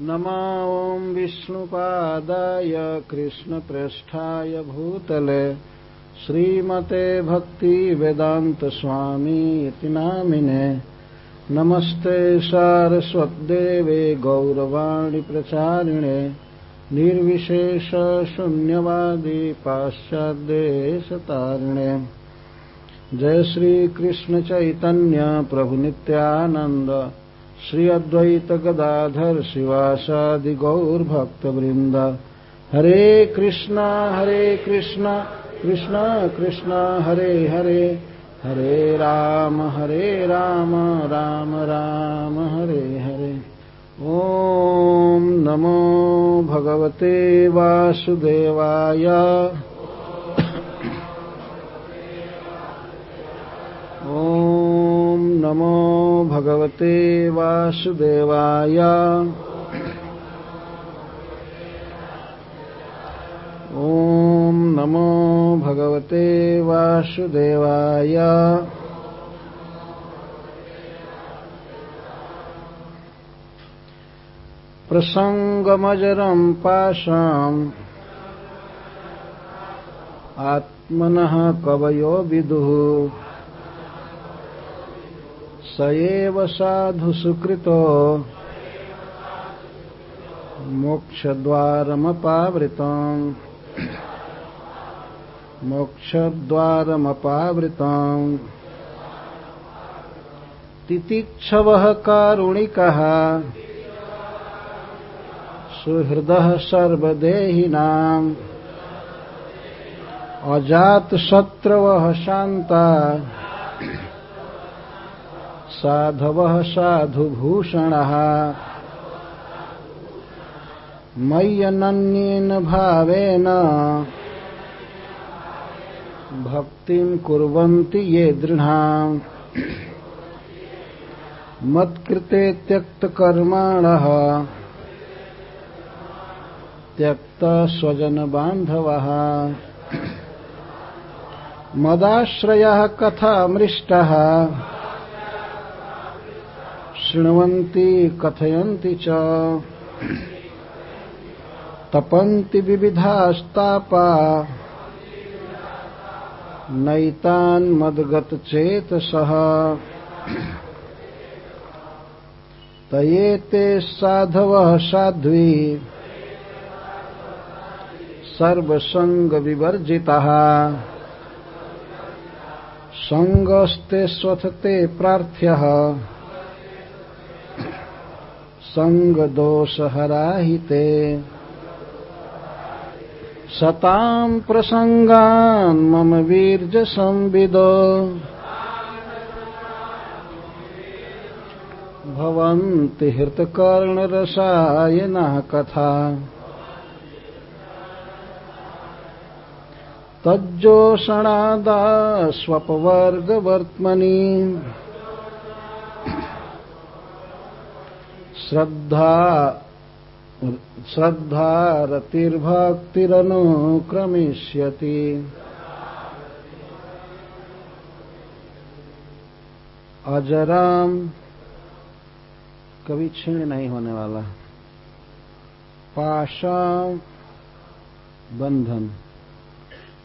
नमा विष्णुपादाय कृष्णप्रेष्ठाय भूतले। श्रीमते भक्तिवेदान्तस्वामी इति नामिने नमस्ते सारस्वद्देवे गौरवाणि प्रचारिणे। निर्विशेषशून्यवादी पाश्चाद्देशतारिणे। जय श्रीकृष्णचैतन्य प्रभुनित्यानन्द श्री अद्वैत गदाधर शिवासादि गौरभक्तवृंद हरे कृष्णा हरे कृष्णा कृष्णा कृष्णा हरे हरे। हरे राम हरे राम राम राम हरे हरे। ॐ नमो भगवते वासुदेवाय ॐ नमो भगवते वासुदेवाय। ॐ नमो भगवते वासुदेवाय। प्रसङ्गमजरम् पाशाम् आत्मनः कवयो विदुः। स साधु सुकृतो। मोक्षद्वारमपावृतम्। मोक्षद्वारमपावृतम्। तितिक्षवः कारुणिकः। सुहृदः सर्वदेहिनाम्। अजातशत्रवः शान्ता। साधवः साधुभूषणः। मय्यनन्येन भावेन भक्तिम् कुर्वन्ति ये दृढाम् मत्कृते त्यक्तकर्माणः त्यक्तस्वजनबान्धवः मदाश्रयः कथामृष्टः। शृण्वन्ति कथयन्ति च। तपन्ति विविधास्तापा। नैतान्मद्गतचेतसः तयेते साधवः साध्वी। सर्वसङ्गविवर्जितः। सङ्गस्ते स्वथते प्रार्थ्यः। सङ्गदोषहराहिते सताम् प्रसङ्गान् मम वीर्यसंविदो। भवन्ति हृतकर्णरसायनः कथा। तज्जोषणादास्वपवर्गवर्त्मनि। श्रद्धा श्रद्धारतिर्भक्तिरनुक्रमिष्यति। अजराम कभी क्षीण नहीं होने वाला। पाशा बंधन।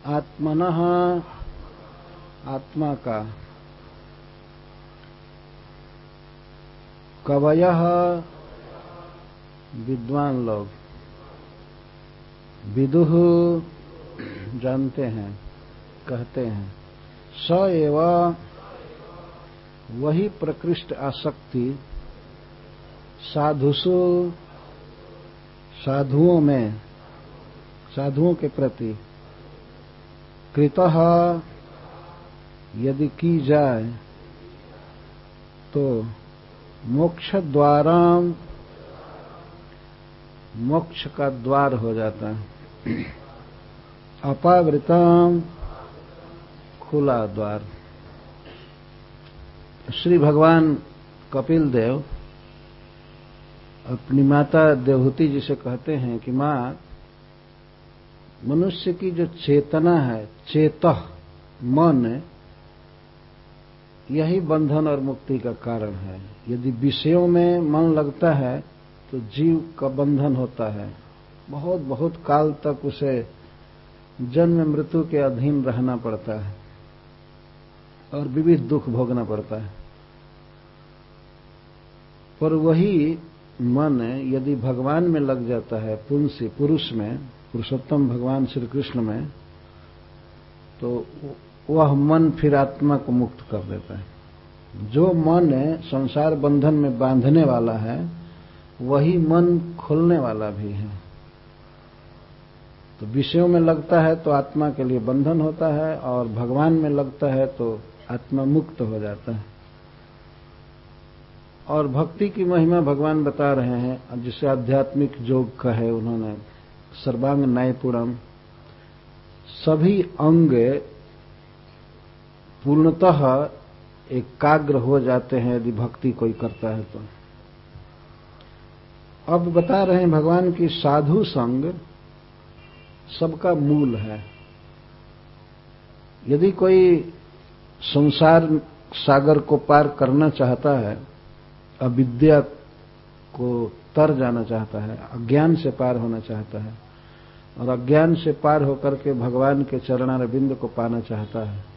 आत्मन आत्मा का। कवय विद्वान लोग। विदुह जानते हैं, कहते हैं, स एव वही प्रकृष्ट आसक्ति साधुसु साधुओं में, साधुओं के प्रति कृत यदि की जाए तो मोक्ष द्वारा मोक्ष का द्वार हो जाता है। अपावृतम खुला द्वार। श्री भगवान कपिल देव अपनी माता देवहूति जी से कहते हैं कि माँ, मनुष्य की जो चेतना है, चेत मन यही बंधन और मुक्ति का कारण है। यदि विषयों में मन लगता है तो जीव का बंधन होता है। बहुत बहुत काल तक उसे जन्म मृत्यु के अधीन रहना पड़ता है और विविध दुख भोगना पड़ता है। पर वही मन यदि भगवान में लग जाता है पुंसी पुरुष में, पुरुषोत्तम भगवान श्री कृष्ण में तो वह मन फिर आत्मा को मुक्त कर देता है। जो मन है, संसार बंधन में बांधने वाला है, वही मन खोलने वाला भी है। तो विषयों में लगता है तो आत्मा के लिए बंधन होता है और भगवान में लगता है तो आत्मा मुक्त हो जाता है। और भक्ति की महिमा भगवान बता रहे हैं, जिसे आध्यात्मिक योग कहे उन्होंने, सर्वांग न्यायपुरम सभी अंग पूर्णतः एकाग्र हो जाते हैं यदि भक्ति कोई करता है तो। अब बता रहे हैं भगवान की साधु संग सबका मूल है। यदि कोई संसार सागर को पार करना चाहता है, अविद्या को तर जाना चाहता है, अज्ञान से पार होना चाहता है, और अज्ञान से पार होकर के भगवान के चरणारविंद को पाना चाहता है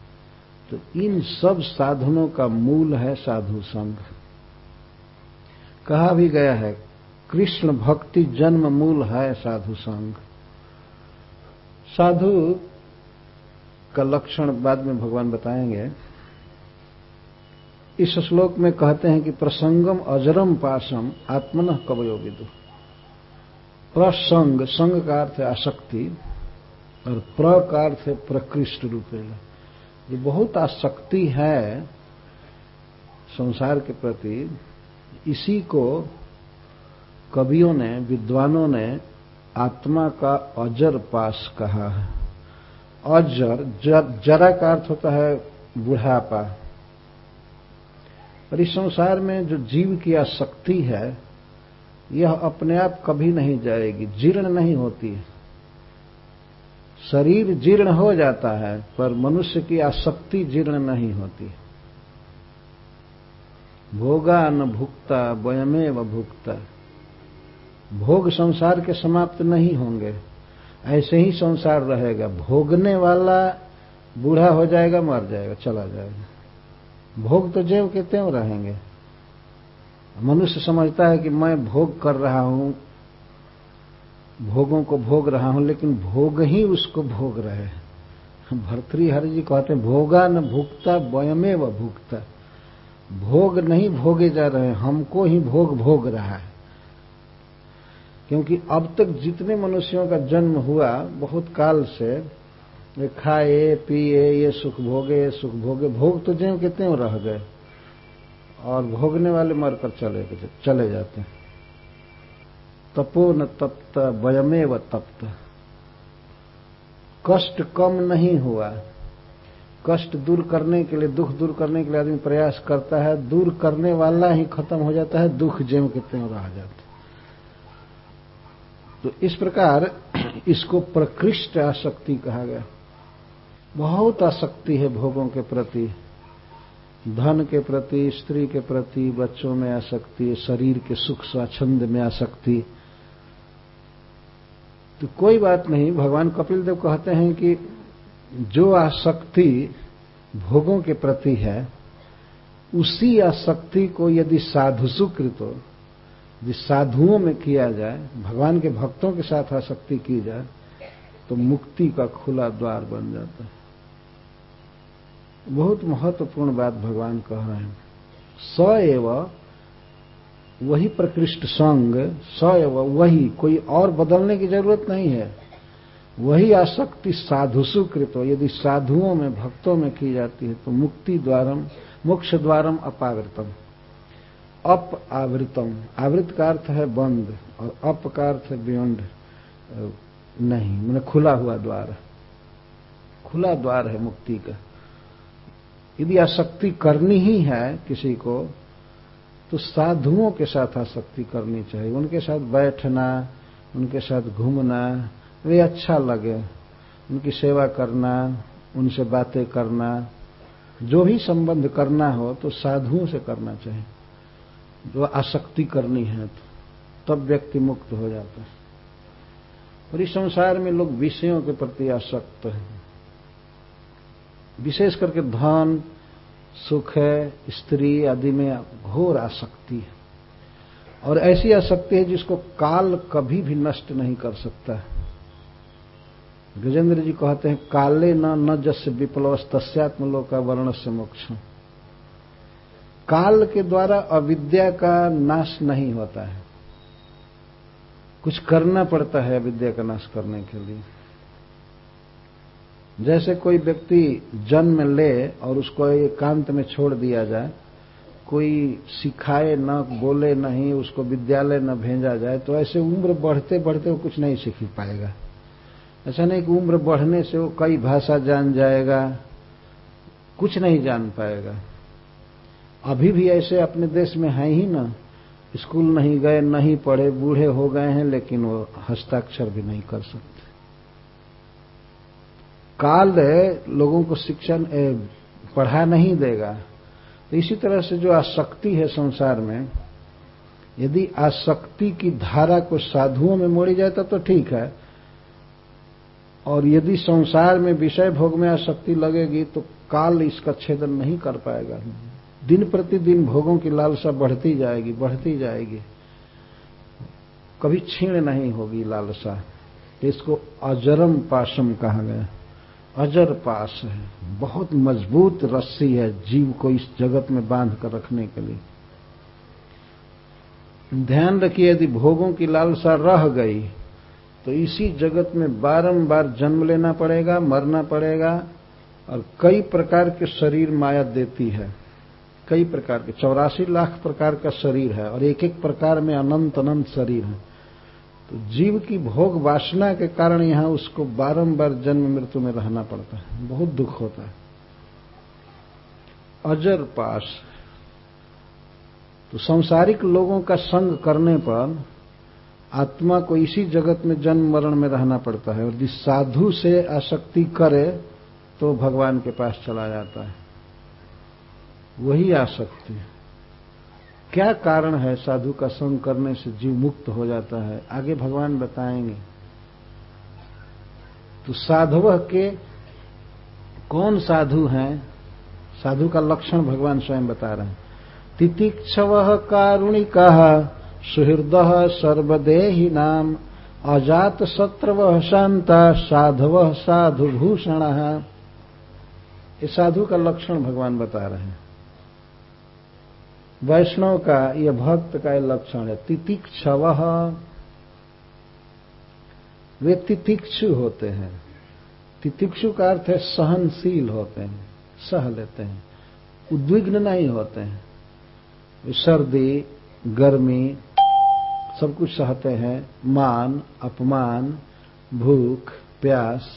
तो इन सब साधनों का मूल है साधु संघ। कहा भी गया है, कृष्ण भक्ति जन्म मूल है साधु संघ। साधु का लक्षण बाद में भगवान बताएँगे। इस श्लोक में कहते हैं कि प्रसंगम अजरम पाशम आत्मन कवयो विदु। प्रसंग संग का अर्थ आसक्ति और प्र का अर्थ प्रकृष्ट रूपेण। ये बहुत आसक्ति है संसार के प्रति इसी को कवियों ने विद्वानों ने आत्मा का अजर पास कहा है। अजर जर, जरा का अर्थ होता है बुढ़ापा। और इस संसार में जो जीव की आसक्ति है यह अपने आप कभी नहीं जाएगी जीर्ण नहीं होती शरीर जीर्ण हो जाता है, पर मनुष्य की आसक्ति जीर्ण नहीं होती। भोगा न भुगता व भुगता भोग संसार के समाप्त नहीं होंगे। ऐसे ही संसार रहेगा। भोगने वाला बूढ़ा हो जाएगा, मर जाएगा, चला जाएगा। भोग तो जेव के त्यों रहेंगे। मनुष्य समझता है कि मैं भोग कर रहा हूँ भोगों को भोग रहा हूँ, लेकिन भोग ही उसको भोग रहे हैं। भर्तृहरि जी कहते हैं, भोगा न भुगता वयमे व भुगता भोग नहीं भोगे जा रहे हमको ही भोग भोग रहा है। क्योंकि अब तक जितने मनुष्यों का जन्म हुआ, बहुत काल से, ये खाए, पिए, ये सुख भोगे, ये सुख भोगे, भोग तो ज्यों कितने रह गए, और भोगने वाले मरकर चले चले जाते हैं। तपो न तप्त। वयमे व तप्त कष्ट कम नहीं हुआ। कष्ट दूर करने के लिए, दुख दूर करने के लिए आदमी प्रयास करता है, दूर करने वाला ही खत्म हो जाता है, दुख जेम के कितने रह जाते तो इस प्रकार इसको प्रकृष्ट आसक्ति कहा गया। बहुत आसक्ति है भोगों के प्रति, धन के प्रति, स्त्री के प्रति, बच्चों में आसक्ति, शरीर के सुख स्वाच्छंद में आसक्ति। तो कोई बात नहीं, भगवान कपिल देव कहते हैं कि जो आसक्ति भोगों के प्रति है, उसी आसक्ति को यदि साधु सुकृत हो, यदि साधुओं में किया जाए, भगवान के भक्तों के साथ आसक्ति की जाए तो मुक्ति का खुला द्वार बन जाता है। बहुत महत्वपूर्ण बात भगवान कह रहे हैं। स एव वही प्रकृष्ट संग स वही, कोई और बदलने की ज़रूरत नहीं है। वही आसक्ति साधुसु कृत यदि साधुओं में, भक्तों में की जाती है तो मुक्ति द्वारम, मोक्ष द्वारम अपावृतम। अप आवृतम। आवृत का अर्थ है बंद, और अप का अर्थ है बियॉन्ड नहीं, मैंने खुला हुआ द्वार। खुला द्वार है मुक्ति का। यदि आसक्ति करनी ही है किसी को तो साधुओं के साथ आसक्ति करनी चाहिए। उनके साथ बैठना, उनके साथ घूमना, वे अच्छा लगे। उनकी सेवा करना, उनसे बातें करना, जो भी संबंध करना हो तो साधुओं से करना चाहिए। जो आसक्ति करनी है तो तब व्यक्ति मुक्त हो जाता है। और इस संसार में लोग विषयों के प्रति आसक्त हैं। विशेष करके धन सुख है, स्त्री आदि में घोर आसक्ति है। और ऐसी आसक्ति है जिसको काल कभी भी नष्ट नहीं कर सकता है। गजेंद्र जी कहते हैं, काले न न जस विप्लव तस्यात्मलोक का वर्ण से मोक्ष काल के द्वारा अविद्या का नाश नहीं होता है। कुछ करना पड़ता है अविद्या का नाश करने के लिए। जैसे कोई व्यक्ति जन्म ले और उसको एकांत में छोड़ दिया जाए, कोई सिखाए न, बोले नहीं, उसको विद्यालय न भेजा जाए तो ऐसे उम्र बढ़ते बढ़ते वो कुछ नहीं सीख पाएगा। ऐसा नहीं कि उम्र बढ़ने से वो कई भाषा जान जाएगा, कुछ नहीं जान पाएगा। अभी भी ऐसे अपने देश में है ही ना। स्कूल नहीं गए, नहीं पढ़े, बूढ़े हो गए हैं, लेकिन वो हस्ताक्षर भी नहीं कर सकते। काल लोगों को शिक्षण पढ़ा नहीं देगा। तो इसी तरह से जो आसक्ति है संसार में, यदि आसक्ति की धारा को साधुओं में मोड़ी जाए तो ठीक है। और यदि संसार में विषय भोग में आसक्ति लगेगी तो काल इसका छेदन नहीं कर पाएगा। दिन प्रतिदिन भोगों की लालसा बढ़ती जाएगी बढ़ती जाएगी। कभी छीण नहीं होगी लालसा। इसको अजरम पाशम कहा गया। अजर पास है। बहुत मज़बूत रस्सी है जीव को इस जगत में बाँध कर रखने के लिए। ध्यान रखिए, यदि भोगों की लालसा रह गई तो इसी जगत में बारंबार जन्म लेना पड़ेगा, मरना पड़ेगा, और कई प्रकार के शरीर माया देती है। कई प्रकार के, चौरासी लाख प्रकार का शरीर है, और एक एक प्रकार में अनंत अनंत शरीर है। तो जीव की भोग वासना के कारण यहाँ उसको बारंबार जन्म मृत्यु में रहना पड़ता है। बहुत दुख होता है। अजर पास। तो सांसारिक लोगों का संग करने पर आत्मा को इसी जगत में जन्म मरण में रहना पड़ता है। और यदि साधु से आसक्ति करे तो भगवान के पास चला जाता है। वही आसक्ति। क्या कारण है साधु का संग करने से जीव मुक्त हो जाता है? आगे भगवान बताएँगे। तो साधव के कौन साधु हैं? साधु का लक्षण भगवान स्वयं बता रहे हैं। तितिक्षव कारुणिका, सुहृद सर्वदेही नाम, अजात शत्रव शांता साधव साधुभूषण। ये साधु का लक्षण भगवान बता रहे हैं। वैष्णव का यह भक्त का लक्षण है, तितिक्षव। वे तितिक्षु होते हैं। तितिक्षु का अर्थ है सहनशील होते हैं, सह लेते हैं, उद्विग्न नहीं होते हैं। सर्दी, गर्मी, सब कुछ सहते हैं, मान, अपमान, भूख, प्यास।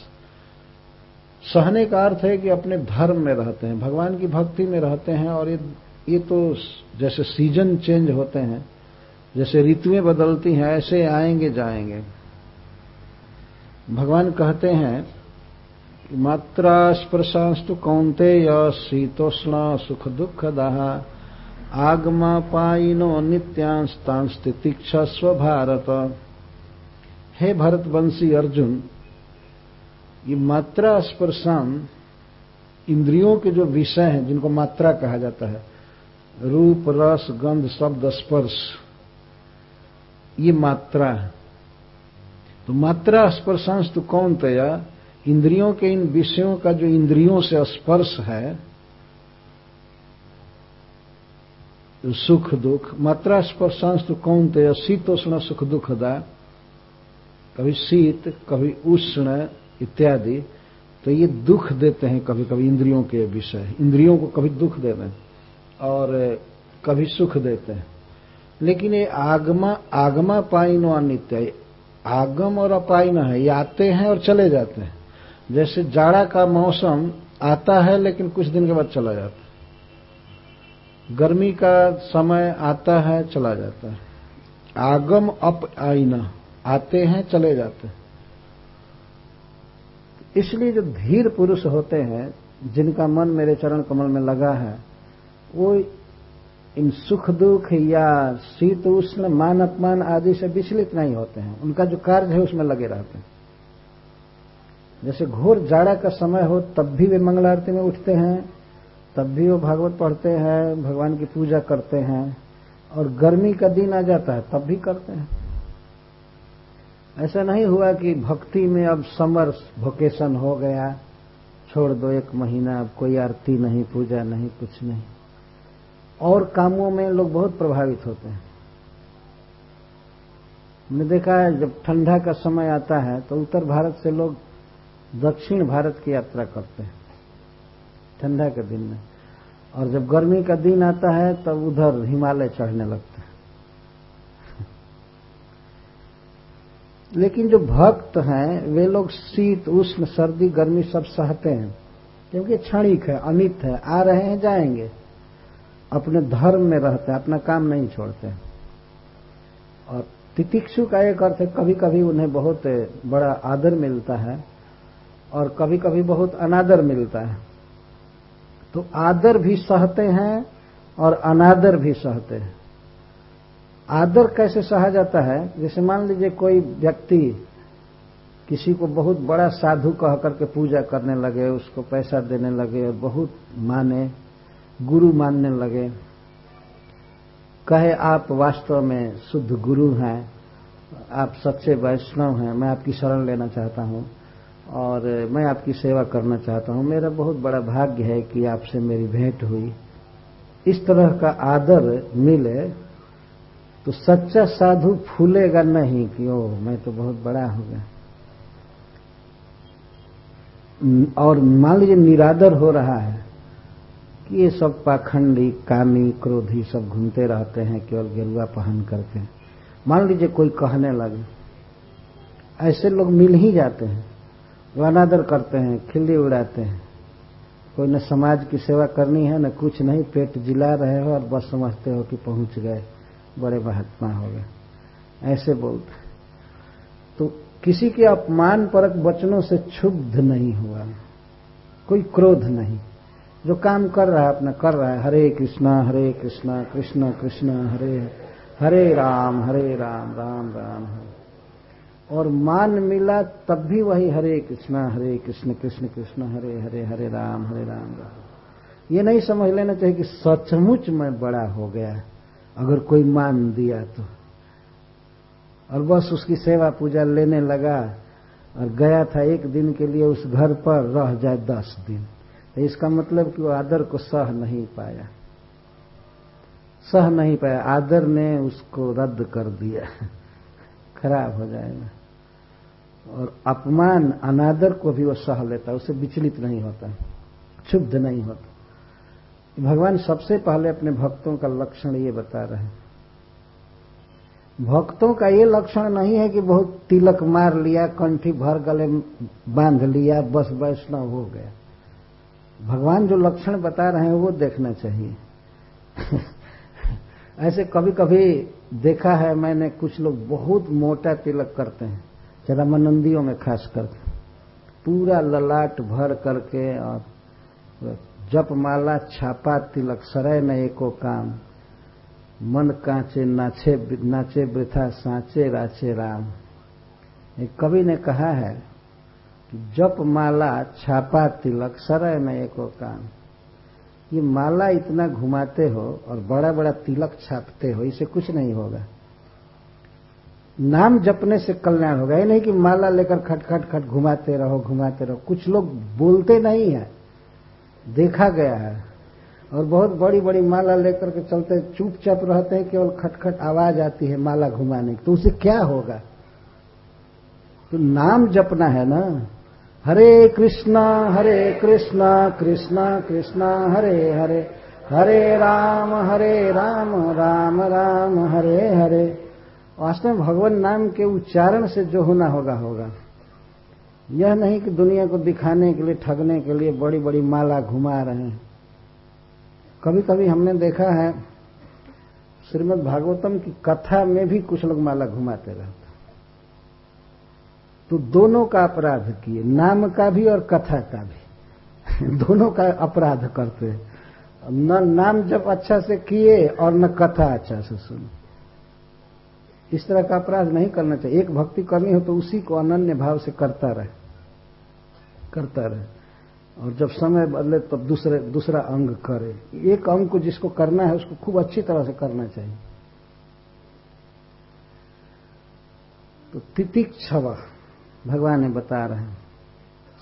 सहने का अर्थ है कि अपने धर्म में रहते हैं, भगवान की भक्ति में रहते हैं और ये ये तो जैसे सीज़न चेंज होते हैं, जैसे ऋतुएँ बदलती हैं, ऐसे आएँगे, जाएँगे। भगवान कहते हैं, मात्रा स्पर्शांस्तु कौनते शीतोष्ण सुख दुख दहा आगमा पाइनो नित्यांस्तांस स्व भारत। हे भरतवंशी अर्जुन, ये मात्रा स्पर्शान इंद्रियों के जो विषय हैं, जिनको मात्रा कहा जाता है रूप, रस, गंध, शब्द, स्पर्श। ये मात्रा। तो मात्रा, स्पर्शांश तो कौन तया इंद्रियों के इन विषयों का जो इंद्रियों से स्पर्श है सुख, दुख, मात्रा, स्पर्शांश तो कौन तया शीतोष्ण, सुख दुखदा कभी शीत, कभी उष्ण इत्यादि। तो ये दुख देते हैं कभी कभी इंद्रियों के विषय। इंद्रियों को कभी दुख देते हैं। और कभी सुख देते हैं। लेकिन ये आगमा आगमा पाइनो अनित्य आगम और अपाइन है। ये आते हैं और चले जाते हैं। जैसे जाड़ा का मौसम आता है, लेकिन कुछ दिन के बाद चला जाता है। गर्मी का समय आता है, चला जाता है। आगम अप आईना आते हैं, चले जाते हैं। इसलिए जो धीर पुरुष होते हैं, जिनका मन मेरे चरण कमल में लगा है वो इन सुख दुख या शीत उष्ण, मान अपमान आदि से विचलित नहीं होते हैं। उनका जो कार्य है उसमें लगे रहते हैं। जैसे घोर जाड़ा का समय हो, तब भी वे मंगल आरती में उठते हैं, तब भी वो भागवत पढ़ते हैं, भगवान की पूजा करते हैं, और गर्मी का दिन आ जाता है, तब भी करते हैं। ऐसा नहीं हुआ कि भक्ति में अब समर वोकेशन हो गया, छोड़ दो एक महीना, अब कोई आरती नहीं, पूजा नहीं, कुछ नहीं। और कामों में लोग बहुत प्रभावित होते हैं। हमने देखा है, जब ठंडा का समय आता है तो उत्तर भारत से लोग दक्षिण भारत की यात्रा करते हैं, ठंडा के दिन में। और जब गर्मी का दिन आता है तब उधर हिमालय चढ़ने लगते हैं। लेकिन जो भक्त हैं, वे लोग शीत, उष्ण, सर्दी, गर्मी सब सहते हैं, क्योंकि क्षणिक है, अमित है, आ रहे हैं, जाएँगे। अपने धर्म में रहते हैं, अपना काम नहीं छोड़ते। और तितिक्षु का एक अर्थ है कभी कभी उन्हें बहुत बड़ा आदर मिलता है और कभी कभी बहुत अनादर मिलता है। तो आदर भी सहते हैं और अनादर भी सहते हैं। आदर कैसे सहा जाता है? जैसे मान लीजिए कोई व्यक्ति किसी को बहुत बड़ा साधु कह करके पूजा करने लगे, उसको पैसा देने लगे और बहुत माने गुरु मानने लगे। कहे, आप वास्तव में शुद्ध गुरु हैं। आप सच्चे वैष्णव हैं। मैं आपकी शरण लेना चाहता हूँ और मैं आपकी सेवा करना चाहता हूँ। मेरा बहुत बड़ा भाग्य है कि आपसे मेरी भेंट हुई। इस तरह का आदर मिले तो सच्चा साधु फूलेगा नहीं कि ओ मैं तो बहुत बड़ा हो गया। और मान लीजिए निरादर हो रहा है। कि ये सब पाखंडी, कामी, क्रोधी सब घूमते रहते हैं, केवल गेरुआ पहन करके। मान लीजिए कोई कहने लगे, ऐसे लोग मिल ही जाते हैं वो अनादर करते हैं, खिल्ली उड़ाते हैं। कोई न समाज की सेवा करनी है, न कुछ नहीं, पेट जिला रहे हो और बस समझते हो कि पहुँच गए, बड़े महात्मा हो गए। ऐसे बोलते तो किसी के अपमान परक वचनों से क्षुब्ध नहीं हुआ, कोई क्रोध नहीं। जो काम कर रहा है, अपना कर रहा है, हरे कृष्णा हरे कृष्णा, कृष्ण कृष्ण, हरे हरे राम हरे राम राम राम, हरे। और मान मिला तब भी वही हरे कृष्णा, हरे कृष्ण कृष्ण कृष्ण, हरे हरे हरे राम हरे राम राम। ये नहीं समझ लेना चाहिए कि सचमुच मैं बड़ा हो गया, अगर कोई मान दिया तो। और बस उसकी सेवा पूजा लेने लगा, और गया था एक दिन के लिए उस घर पर, रह जाए दस दिन। इसका मतलब कि वो आदर को सह नहीं पाया। सह नहीं पाया, आदर ने उसको रद्द कर दिया। खराब हो जाएगा। और अपमान, अनादर को भी वो सह लेता, उसे विचलित नहीं होता, क्षुब्ध नहीं होता। भगवान सबसे पहले अपने भक्तों का लक्षण ये बता रहे हैं। भक्तों का ये लक्षण नहीं है कि बहुत तिलक मार लिया, कंठी भर गले बाँध लिया, बस वैष्णव हो गया। भगवान जो लक्षण बता रहे हैं वो देखना चाहिए। ऐसे कभी कभी देखा है मैंने कुछ लोग बहुत मोटा तिलक करते हैं चरमानंदियों में खास करके। पूरा ललाट भर करके और जप माला छापा तिलक, सरय न एको काम। मन कांचे, नाचे नाचे वृथा, सांचे राचे राम। कवि ने कहा है जप माला छापा तिलक, सरय न एको काम। ये माला इतना घुमाते हो और बड़ा बड़ा तिलक छापते हो, इसे कुछ नहीं होगा। नाम जपने से कल्याण होगा। ये नहीं कि माला लेकर खट खट खट घुमाते रहो घुमाते रहो। कुछ लोग बोलते नहीं है। देखा गया है। और बहुत बड़ी बड़ी माला लेकर के चलते चुपचाप रहते हैं, केवल खटखट आवाज़ आती है माला घुमाने की। तो उसे क्या होगा? तो नाम जपना है ना। हरे कृष्णा हरे कृष्णा कृष्णा कृष्णा, हरे हरे। हरे राम हरे राम राम राम, हरे हरे। वास्तव में भगवान नाम के उच्चारण से जो होना होगा होगा। यह नहीं कि दुनिया को दिखाने के लिए, ठगने के लिए बड़ी बड़ी माला घुमा रहे हैं। कभी कभी हमने देखा है श्रीमद् भागवतम की कथा में भी कुछ लोग माला घुमाते रहते तो दोनों का अपराध किए। नाम का भी और कथा का भी। दोनों का अपराध करते हैं। न नाम जब अच्छा से किए और न कथा अच्छा से सुने। इस तरह का अपराध नहीं करना चाहिए। एक भक्ति करनी हो तो उसी को अनन्य भाव से करता रहे। करता रहे। और जब समय बदले तब दूसरे, दूसरा अंग करे। एक अंग को जिसको करना है उसको खूब अच्छी तरह से करना चाहिए। तो तितिक छवा भगवान ने बता रहे हैं।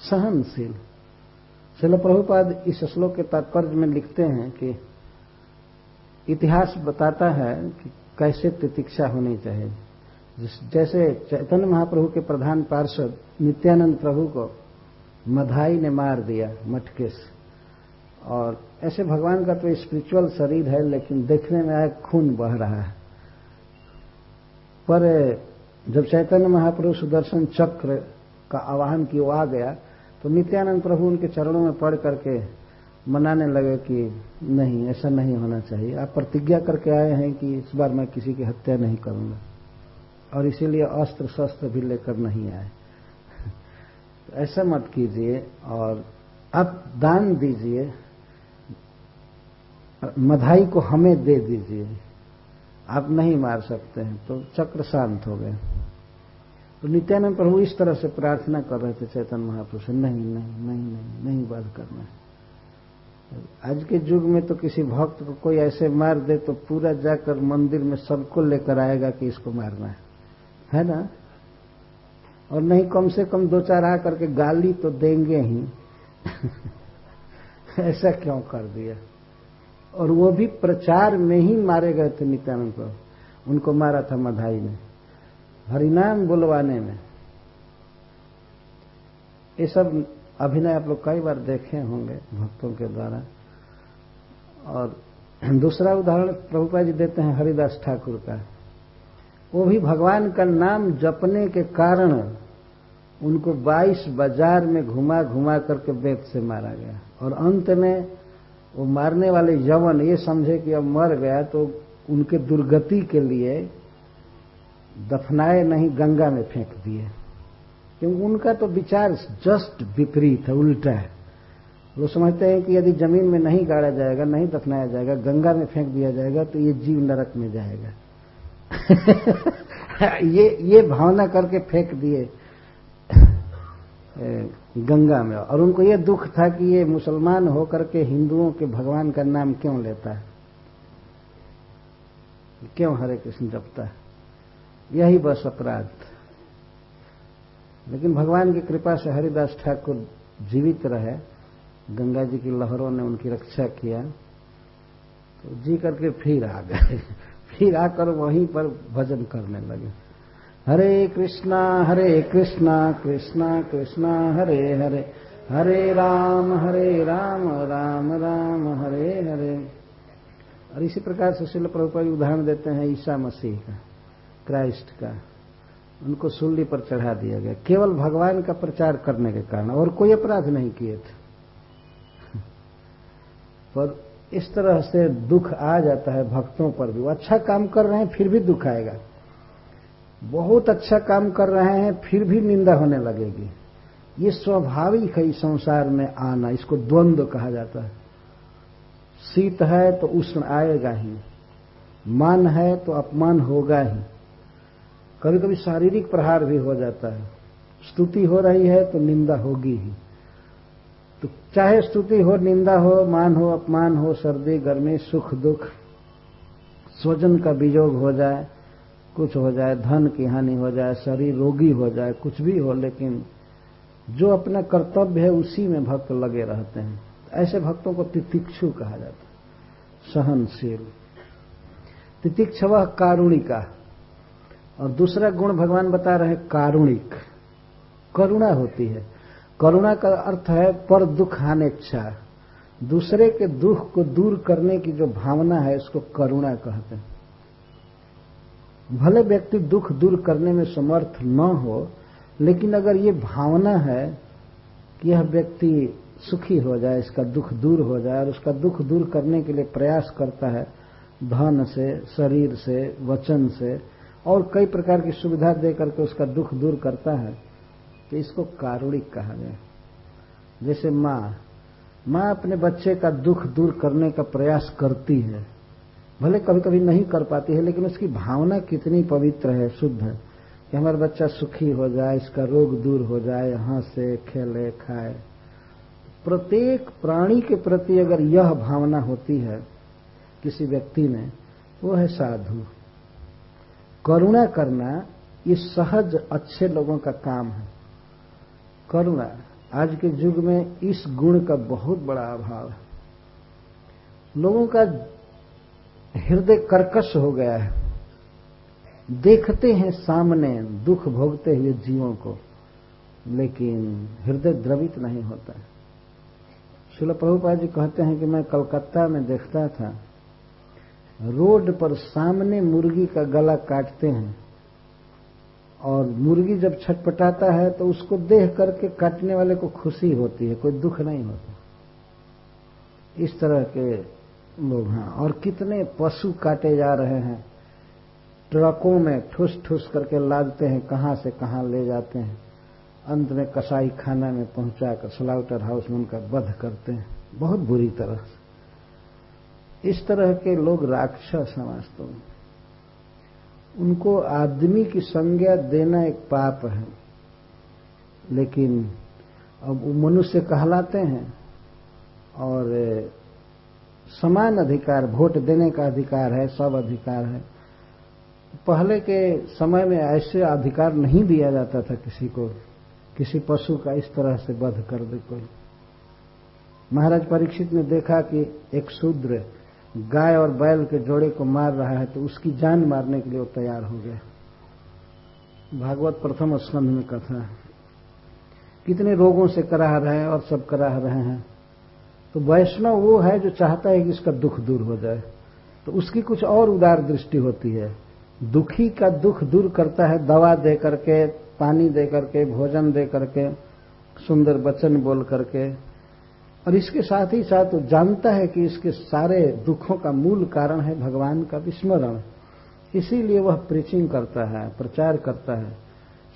सहनशील। शिल प्रभुपाद इस श्लोक के तात्पर्य में लिखते हैं कि इतिहास बताता है कि कैसे प्रतीक्षा होनी चाहिए। जैसे चैतन्य महाप्रभु के प्रधान पार्षद नित्यानंद प्रभु को मधाई ने मार दिया मटके से। और ऐसे भगवान का तो स्पिरिचुअल शरीर है, लेकिन देखने में आया खून बह रहा है। पर जब चैतन्य महापुरुष सुदर्शन चक्र का आवाहन की वो आ गया तो नित्यानंद प्रभु उनके चरणों में पढ़ करके मनाने लगे कि नहीं, ऐसा नहीं होना चाहिए। आप प्रतिज्ञा करके आए हैं कि इस बार मैं किसी की हत्या नहीं करूँगा। और इसीलिए अस्त्र शस्त्र भी लेकर नहीं आए। ऐसा मत कीजिए और आप दान दीजिए। मधाई को हमें दे दीजिए। आप नहीं मार सकते हैं तो चक्र शांत हो गए। तो नित्यानंद प्रभु इस तरह से प्रार्थना कर रहे थे, चैतन महापुरुष, नहीं नहीं नहीं नहीं नहीं वध करना है। आज के युग में तो किसी भक्त को कोई ऐसे मार दे तो पूरा जाकर मंदिर में सबको लेकर आएगा कि इसको मारना है। है ना? और नहीं, कम से कम दो चार आ करके गाली तो देंगे ही। ऐसा क्यों कर दिया? और वो भी प्रचार में ही मारे गए थे नित्यानंद प्रभु। उनको मारा था मधाई ने। हरिनाम बुलवाने में। ये सब अभिनय आप लोग कई बार देखे होंगे भक्तों के द्वारा। और दूसरा उदाहरण प्रभुपा जी देते हैं हरिदास ठाकुर का। वो भी भगवान का नाम जपने के कारण उनको 22 बाज़ार में घुमा घुमा करके बेत से मारा गया। और अंत में वो मारने वाले यवन ये समझे कि अब मर गया तो उनके दुर्गति के लिए दफनाए नहीं, गंगा में फेंक दिए। क्योंकि उनका तो विचार जस्ट विपरीत है, उल्टा है। वो समझते हैं कि यदि ज़मीन में नहीं गाड़ा जाएगा, नहीं दफनाया जाएगा, गंगा में फेंक दिया जाएगा तो ये जीव नरक में जाएगा। ये ये भावना करके फेंक दिए गंगा में। और उनको ये दुख था कि ये मुसलमान होकर के हिंदुओं के भगवान का नाम क्यों लेता है? क्यों हरे कृष्ण जपता है? यही बस अपराध। लेकिन भगवान की कृपा से हरिदास ठाकुर जीवित रहे, गंगा जी की लहरों ने उनकी रक्षा किया तो जी करके फिर आ गए। फिर आकर वहीं पर भजन करने लगे। हरे कृष्णा हरे कृष्णा कृष्णा कृष्णा, हरे हरे हरे राम हरे राम राम राम, हरे हरे। और इसी प्रकार से शिल प्रभुपाद उदाहरण देते हैं ईसा मसीह का। क्राइस्ट का, उनको सुल्ली पर चढ़ा दिया गया। केवल भगवान का प्रचार करने के कारण, और कोई अपराध नहीं किए थे। पर इस तरह से दुख आ जाता है भक्तों पर भी। वो अच्छा काम कर रहे हैं, फिर भी दुख आएगा। बहुत अच्छा काम कर रहे हैं, फिर भी निंदा होने लगेगी। ये स्वाभाविक है इस संसार में आना, इसको द्वंद्व कहा जाता है। शीत है तो उष्ण आएगा ही, मान है तो अपमान होगा ही। कभी कभी शारीरिक प्रहार भी हो जाता है। स्तुति हो रही है तो निंदा होगी ही। तो चाहे स्तुति हो, निंदा हो, मान हो, अपमान हो, सर्दी, गर्मी, सुख, दुख, स्वजन का वियोग हो जाए, कुछ हो जाए, धन की हानि हो जाए, शरीर रोगी हो जाए, कुछ भी हो, लेकिन जो अपना कर्तव्य है उसी में भक्त लगे रहते हैं। ऐसे भक्तों को तितिक्षु कहा जाता है। सहनशील। तितिक्षव कारुणिका। और दूसरा गुण भगवान बता रहे हैं, कारुणिक। करुणा होती है। करुणा का अर्थ है पर दुख हानेच्छा दूसरे के दुख को दूर करने की जो भावना है उसको करुणा कहते हैं। भले व्यक्ति दुख दूर करने में समर्थ न हो, लेकिन अगर ये भावना है कि यह व्यक्ति सुखी हो जाए, इसका दुख दूर हो जाए और उसका दुख दूर करने के लिए प्रयास करता है, धन से, शरीर से, वचन से और कई प्रकार की सुविधा दे करके उसका दुख दूर करता है तो इसको कारुणिक कहा गया जैसे माँ, माँ अपने बच्चे का दुख दूर करने का प्रयास करती है, भले कभी कभी नहीं कर पाती है, लेकिन उसकी भावना कितनी पवित्र है, शुद्ध है, कि हमारा बच्चा सुखी हो जाए, इसका रोग दूर हो जाए हंसे खेले, खाए। प्रत्येक प्राणी के प्रति अगर यह भावना होती है किसी व्यक्ति में, वो है साधु। करुणा करना ये सहज, अच्छे लोगों का काम है। करुणा, आज के युग में इस गुण का बहुत बड़ा अभाव है। लोगों का हृदय कर्कश हो गया है। देखते हैं सामने, दुख भोगते हुए जीवों को, लेकिन हृदय द्रवित नहीं होता। है शिल प्रभुपाद जी कहते हैं कि मैं कलकत्ता में देखता था। रोड पर सामने मुर्गी का गला काटते हैं और मुर्गी जब छटपटाता है तो उसको देख करके काटने वाले को खुशी होती है, कोई दुख नहीं होता। इस तरह के लोग हैं। और कितने पशु काटे जा रहे हैं। ट्रकों में ठुस ठुस करके लादते हैं, कहाँ से कहाँ ले जाते हैं। अंत में कसाई खाना में पहुंचाकर स्लाउटर हाउस में उनका वध करते हैं। बहुत बुरी तरह इस तरह के लोग राक्षस हैं उनको आदमी की संज्ञा देना एक पाप है। लेकिन अब वो मनुष्य कहलाते हैं और समान अधिकार वोट देने का अधिकार है, सब अधिकार है। पहले के समय में ऐसे अधिकार नहीं दिया जाता था किसी को, किसी पशु का इस तरह से वध कर दे कोई। महाराज परीक्षित ने देखा कि एक शूद्र गाय और बैल के जोड़े को मार रहा है तो उसकी जान मारने के लिए वो तैयार हो गया। भागवत प्रथम स्कंध में कथा है। कितने रोगों से कराह रहे हैं और सब कराह रहे हैं। तो वैष्णव वो है जो चाहता है कि इसका दुख दूर हो जाए। तो उसकी कुछ और उदार दृष्टि होती है। दुखी का दुख दूर करता है, दवा दे करके, पानी दे करके, भोजन दे करके, सुंदर वचन बोल करके। और इसके साथ ही साथ वो जानता है कि इसके सारे दुखों का मूल कारण है भगवान का विस्मरण। इसीलिए वह प्रीचिंग करता है, प्रचार करता है।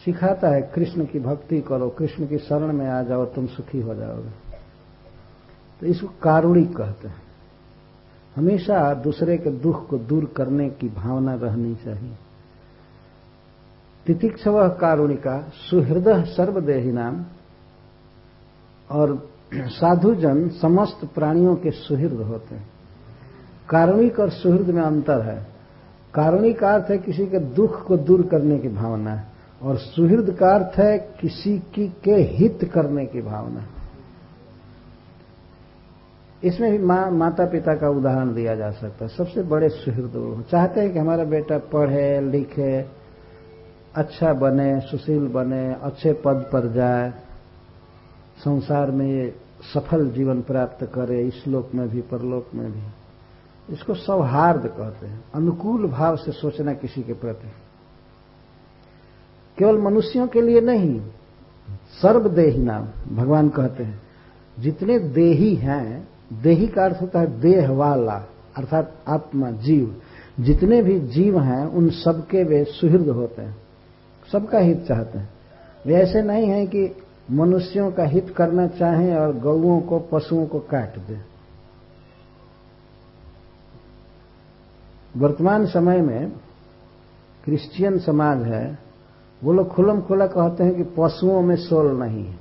सिखाता है, कृष्ण की भक्ति करो, कृष्ण की शरण में आ जाओ, तुम सुखी हो जाओगे। तो इसको कारुणिक कहते हैं। हमेशा दूसरे के दुख को दूर करने की भावना रहनी चाहिए। तितिक्षव कारुणिका सुहृदय सर्वदेही नाम और साधुजन समस्त प्राणियों के सुहृद होते हैं। कारुणिक और सुहृद में अंतर है। कारुणिक अर्थ है किसी के दुख को दूर करने की भावना है और सुहृद का अर्थ है किसी की के हित करने की भावना इसमें भी माँ माता पिता का उदाहरण दिया जा सकता है। सबसे बड़े सुहृद चाहते हैं कि हमारा बेटा पढ़े, लिखे अच्छा बने, सुशील बने, अच्छे पद पर जाए। संसार में सफल जीवन प्राप्त करे, इस लोक में भी, परलोक में भी। इसको सौहार्द कहते हैं। अनुकूल भाव से सोचना किसी के प्रति। केवल मनुष्यों के लिए नहीं, सर्वदेही नाम। भगवान कहते हैं, जितने देही हैं, देही का अर्थ होता है देह वाला, अर्थात आत्मा, जीव। जितने भी जीव हैं, उन सबके वे सुहृद होते हैं, सबका हित चाहते हैं। वे ऐसे नहीं है कि मनुष्यों का हित करना चाहें और गौओं को, पशुओं को काट दें। वर्तमान समय में क्रिश्चियन समाज है, वो लोग खुलम खुला कहते हैं कि पशुओं में सोल नहीं है।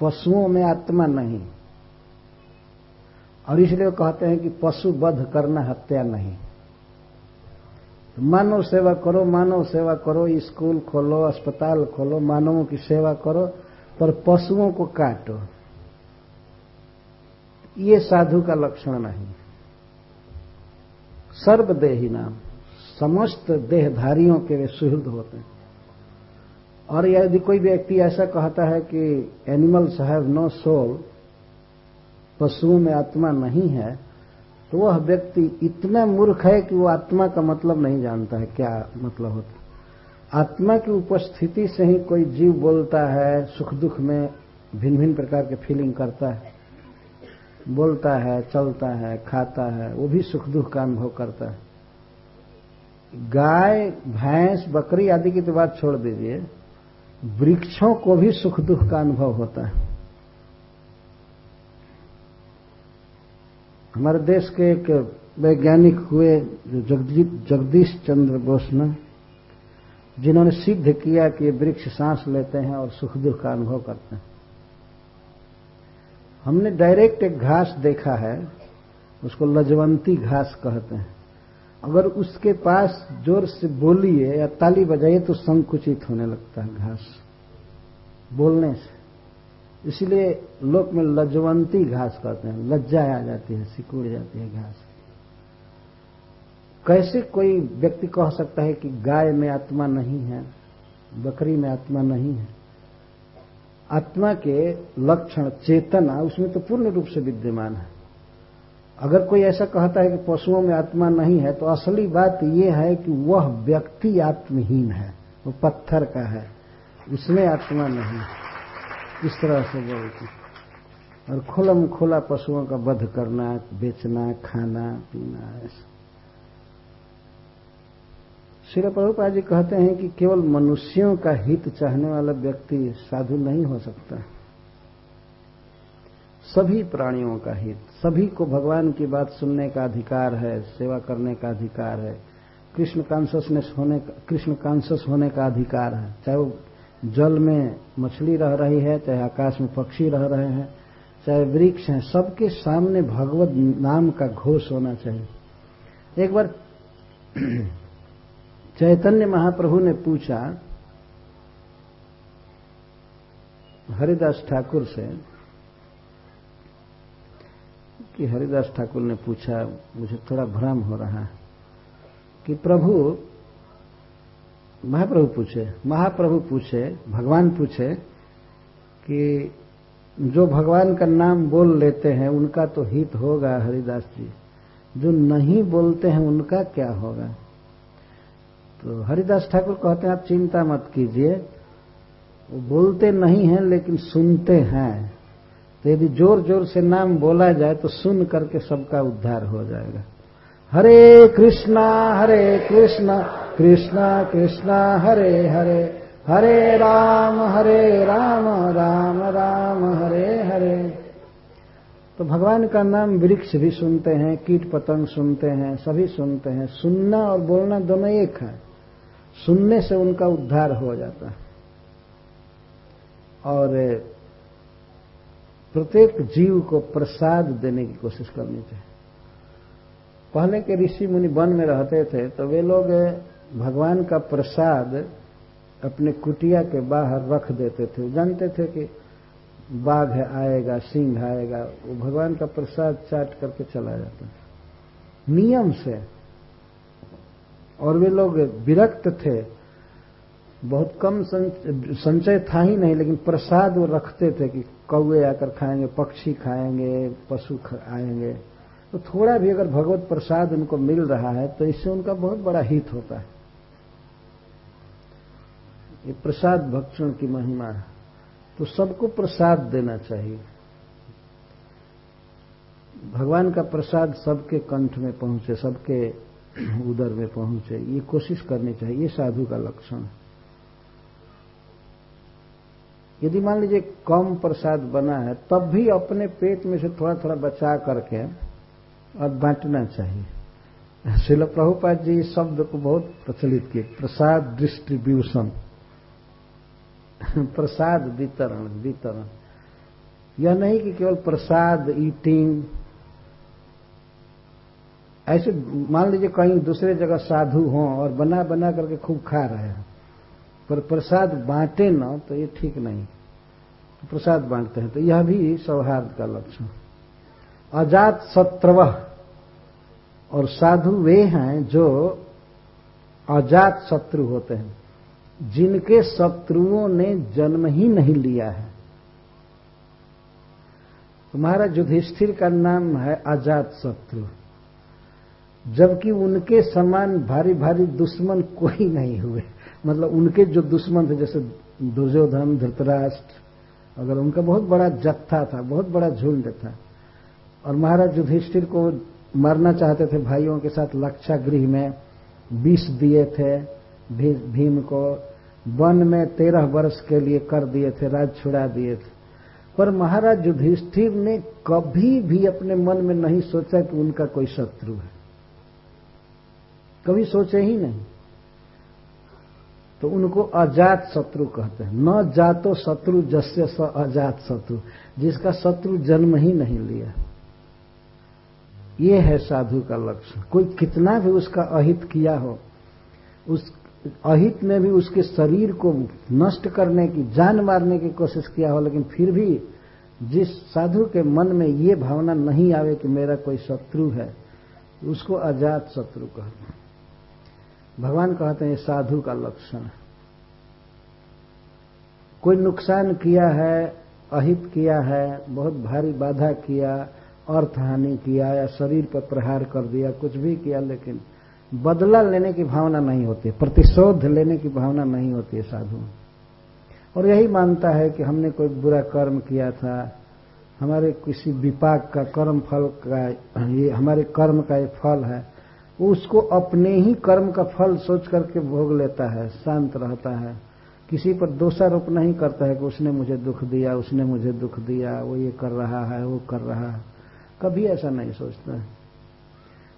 पशुओं में आत्मा नहीं। और इसलिए कहते हैं कि पशु वध करना हत्या नहीं। मानव सेवा करो, मानव सेवा करो स्कूल खोलो, अस्पताल खोलो, मानवों की सेवा करो, पर पशुओं को काटो। ये साधु का लक्षण नहीं। सर्वदेही नाम। समस्त देहधारियों के वे सुहृद होते हैं। और यदि कोई व्यक्ति ऐसा कहता है कि एनिमल्स हैव नो सोल पशुओं में आत्मा नहीं है तो वह व्यक्ति इतना मूर्ख है कि वो आत्मा का मतलब नहीं जानता है, क्या मतलब होता आत्मा की उपस्थिति से ही कोई जीव बोलता है, सुख दुख में भिन्न भिन्न प्रकार के फीलिंग करता है। बोलता है, चलता है, खाता है, वो भी सुख दुख का अनुभव करता है। गाय, भैंस, बकरी आदि की तो बात छोड़ दीजिए, वृक्षों को भी सुख दुख का अनुभव होता है। हमारे देश के एक वैज्ञानिक हुए जगदीश चंद्र बोस ने, जिन्होंने सिद्ध किया कि वृक्ष सांस लेते हैं और सुख दुख का अनुभव करते हैं। हमने डायरेक्ट एक घास देखा है, उसको लजवंती घास कहते हैं। अगर उसके पास ज़ोर से बोलिए या ताली बजाइए तो संकुचित होने लगता है घास, बोलने से। इसलिए लोक में लज्जवंती घास कहते हैं, लज्जा आ जाती है, सिकुड़ जाती है घास। कैसे कोई व्यक्ति कह सकता है कि गाय में आत्मा नहीं है, बकरी में आत्मा नहीं है? आत्मा के लक्षण, चेतना, उसमें तो पूर्ण रूप से विद्यमान है। अगर कोई ऐसा कहता है कि पशुओं में आत्मा नहीं है तो असली बात यह है कि वह व्यक्ति आत्महीन है, वो पत्थर का है, उसमें आत्मा नहीं इस तरह से बोलती और खुलम खुला पशुओं का वध करना, बेचना, खाना, पीना, ऐसा। श्री प्रभुपा जी कहते हैं कि केवल मनुष्यों का हित चाहने वाला व्यक्ति साधु नहीं हो सकता। सभी प्राणियों का हित, सभी को भगवान की बात सुनने का अधिकार है, सेवा करने का अधिकार है, कृष्ण कॉन्सियसनेस होने कृष्ण कॉन्सियस होने का अधिकार है, चाहे वो जल में मछली रह रही है, चाहे आकाश में पक्षी रह रहे हैं, चाहे वृक्ष हैं, सबके सामने भगवत नाम का घोष होना चाहिए। एक बार चैतन्य महाप्रभु ने पूछा, हरिदास ठाकुर से, कि हरिदास ठाकुर ने पूछा, मुझे थोड़ा भ्रम हो रहा है, कि प्रभु महाप्रभु पूछे महाप्रभु पूछे, भगवान पूछे कि जो भगवान का नाम बोल लेते हैं, उनका तो हित होगा हरिदास जी। जो नहीं बोलते हैं, उनका क्या होगा? तो हरिदास ठाकुर कहते हैं, आप चिंता मत कीजिए। वो बोलते नहीं हैं, लेकिन सुनते हैं। तो यदि ज़ोर ज़ोर से नाम बोला जाए तो सुन करके सबका उद्धार हो जाएगा। हरे कृष्णा हरे कृष्णा। कृष्णा कृष्णा, हरे हरे। हरे राम हरे राम राम राम, हरे हरे। तो भगवान का नाम वृक्ष भी सुनते हैं, कीट पतंग सुनते हैं, सभी सुनते हैं। सुनना और बोलना दोनों एक है। सुनने से उनका उद्धार हो जाता है। और प्रत्येक जीव को प्रसाद देने की कोशिश करनी चाहिए। पहले के ऋषि मुनि वन में रहते थे तो वे लोग भगवान का प्रसाद अपने कुटिया के बाहर रख देते थे। जानते थे कि बाघ आएगा, सिंह आएगा, वो भगवान का प्रसाद चाट करके चला जाता था। नियम से। और वे लोग विरक्त थे। बहुत कम संचय था ही नहीं, लेकिन प्रसाद वो रखते थे कि कौए आकर खाएँगे, पक्षी खाएँगे, पशु आएँगे। तो थोड़ा भी अगर भगवत प्रसाद उनको मिल रहा है तो इससे उनका बहुत बड़ा हित होता है। ये प्रसाद भक्षण की महिमा है। तो सबको प्रसाद देना चाहिए। भगवान का प्रसाद सबके कंठ में पहुँचे, सबके उदर में पहुँचे। ये कोशिश करनी चाहिए, ये साधु का लक्षण है। यदि मान लीजिए कम प्रसाद बना है, तब भी अपने पेट में से थोड़ा थोड़ा बचा करके और बांटना चाहिए। शिल प्रभुपाद जी इस शब्द को बहुत प्रचलित किए। प्रसाद डिस्ट्रीब्यूशन प्रसाद वितरण वितरण। यह नहीं कि केवल प्रसाद ईटिंग ऐसे, मान लीजिए कहीं दूसरे जगह साधु हों और बना बना करके खूब खा रहे हैं, पर प्रसाद बांटे ना तो ये ठीक नहीं। प्रसाद बांटते हैं तो यह भी सौहार्द का लक्षण। अजात शत्रव और साधु वे हैं जो अजात शत्रु होते हैं। जिनके शत्रुओं ने जन्म ही नहीं लिया है। तुम्हारा युधिष्ठिर का नाम है आज़ाद शत्रु। जबकि उनके समान भारी भारी दुश्मन कोई नहीं हुए। मतलब उनके जो दुश्मन थे जैसे दुर्योधन धृतराष्ट्र अगर उनका बहुत बड़ा जत्था था बहुत बड़ा झुंड था। और महाराज युधिष्ठिर को मारना चाहते थे भाइयों के साथ लक्षा गृह में विष दिए थे भी, भीम को वन में तेरह वर्ष के लिए कर दिए थे, राज छुड़ा दिए थे। पर महाराज युधिष्ठिर ने कभी भी अपने मन में नहीं सोचा कि उनका कोई शत्रु है। कभी सोचे ही नहीं। तो उनको अजात शत्रु कहते हैं। न जातो शत्रु जस्य स अजात शत्रु, जिसका शत्रु जन्म ही नहीं लिया। ये है साधु का लक्षण। कोई कितना भी उसका अहित किया हो, उस अहित में भी उसके शरीर को नष्ट करने की, जान मारने की कोशिश किया हो, लेकिन फिर भी जिस साधु के मन में ये भावना नहीं आवे कि मेरा कोई शत्रु है, उसको अजात शत्रु कहते हैं। भगवान कहते हैं साधु का लक्षण कोई नुकसान किया है, अहित किया है, बहुत भारी बाधा किया अर्थ हानि किया, या शरीर पर प्रहार कर दिया, कुछ भी किया, लेकिन बदला लेने की भावना नहीं होती, प्रतिशोध लेने की भावना नहीं होती है साधु। और यही मानता है कि हमने कोई बुरा कर्म किया था, हमारे किसी विपाक का कर्म फल का, ये हमारे कर्म का एक फल है वो उसको अपने ही कर्म का फल सोच करके भोग लेता है, शांत रहता है। किसी पर दोषारोप नहीं करता है कि उसने मुझे दुख दिया, उसने मुझे दुख दिया, वो ये कर रहा है, वो कर रहा है। कभी ऐसा नहीं सोचता। है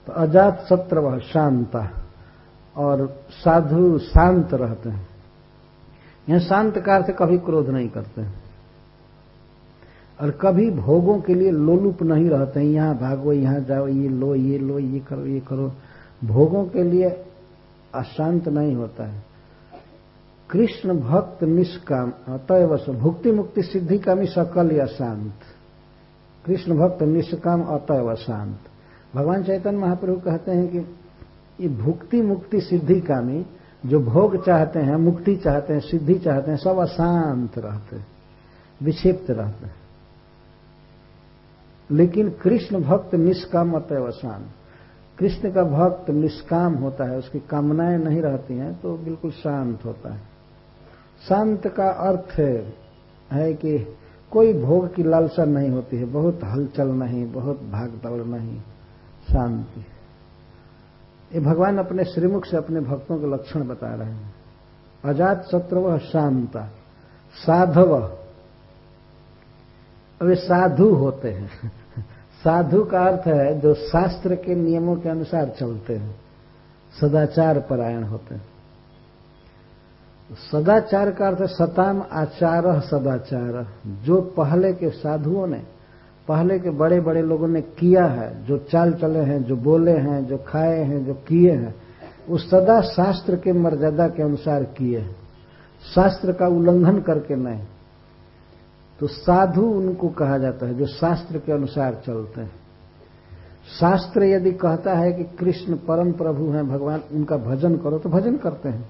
तो अजात सत्र वह शांता और साधु शांत रहते हैं। यह शांत कार से कभी क्रोध नहीं करते और कभी भोगों के लिए लोलुप नहीं रहते हैं। यहाँ भागो, यहाँ जाओ, ये लो ये लो, ये करो ये करो। भोगों के लिए अशांत नहीं होता है। कृष्ण भक्त निष्काम, अतएव भुक्ति मुक्ति सिद्धि कामी सकल या शांत। कृष्ण भक्त निष्काम, अतएव शांत। भगवान चैतन्य महाप्रभु कहते हैं कि ये भुक्ति मुक्ति सिद्धि कामी, जो भोग चाहते हैं, मुक्ति चाहते हैं, सिद्धि चाहते हैं, सब अशांत रहते हैं, विक्षिप्त रहते हैं। लेकिन कृष्ण भक्त निष्काम अतएव शांत कृष्ण का भक्त निष्काम होता है, उसकी कामनाएँ नहीं रहती हैं तो बिल्कुल शांत होता है। शांत का अर्थ है कि कोई भोग की लालसा नहीं होती है, बहुत हलचल नहीं, बहुत भाग दौड़ नहीं। शांति। ये भगवान अपने श्रीमुख से अपने भक्तों के लक्षण बता रहे हैं। अजात शत्रु शांता, साधव। वे साधु होते हैं। साधु का अर्थ है जो शास्त्र के नियमों के अनुसार चलते हैं। सदाचार परायण होते हैं। सदाचार का अर्थ सताम आचार सदाचार। जो पहले के साधुओं ने पहले के बड़े बड़े लोगों ने किया है, जो चाल चले हैं, जो बोले हैं, जो खाए हैं, जो किए हैं, वो सदा शास्त्र के मर्यादा के अनुसार किए हैं। शास्त्र का उल्लंघन करके नहीं। तो साधु उनको कहा जाता है, जो शास्त्र के अनुसार चलते हैं। शास्त्र यदि कहता है कि कृष्ण परम प्रभु हैं, भगवान, उनका भजन करो तो भजन करते हैं।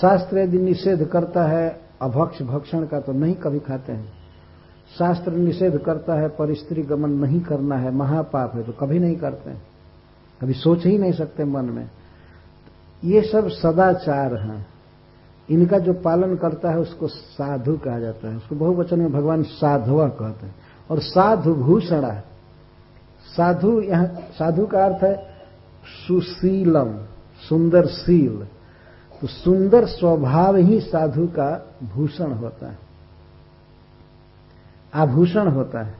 शास्त्र यदि निषेध करता है, अभक्ष भक्षण का तो नहीं कभी खाते हैं। शास्त्र निषेध करता है, पर स्त्री गमन नहीं करना है, महापाप है तो कभी नहीं करते। कभी सोच ही नहीं सकते मन में। ये सब सदाचार हैं। इनका जो पालन करता है, उसको साधु कहा जाता है। उसको बहुवचन में भगवान साधुआ कहते हैं। और साधु भूषणा साधु यहाँ, साधु का अर्थ है सुशीलम, सुंदर सुंदरशील तो सुंदर स्वभाव ही साधु का भूषण होता है। आभूषण होता है।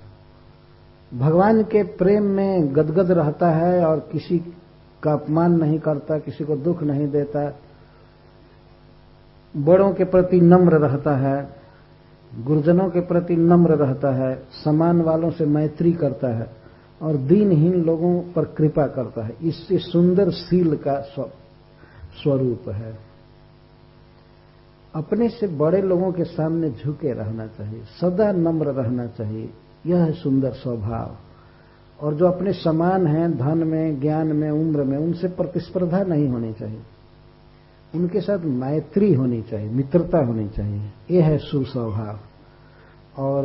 भगवान के प्रेम में गदगद रहता है और किसी का अपमान नहीं करता, किसी को दुख नहीं देता। बड़ों के प्रति नम्र रहता है, गुरुजनों के प्रति नम्र रहता है, समान वालों से मैत्री करता है और दीनहीन लोगों पर कृपा करता है। इससे सुंदर शील का स्वरूप है। अपने से बड़े लोगों के सामने झुके रहना चाहिए, सदा नम्र रहना चाहिए। यह है सुंदर स्वभाव। और जो अपने समान हैं, धन में, ज्ञान में, उम्र में, उनसे प्रतिस्पर्धा नहीं होनी चाहिए। उनके साथ मैत्री होनी चाहिए, मित्रता होनी चाहिए। यह है सुस्वभाव। और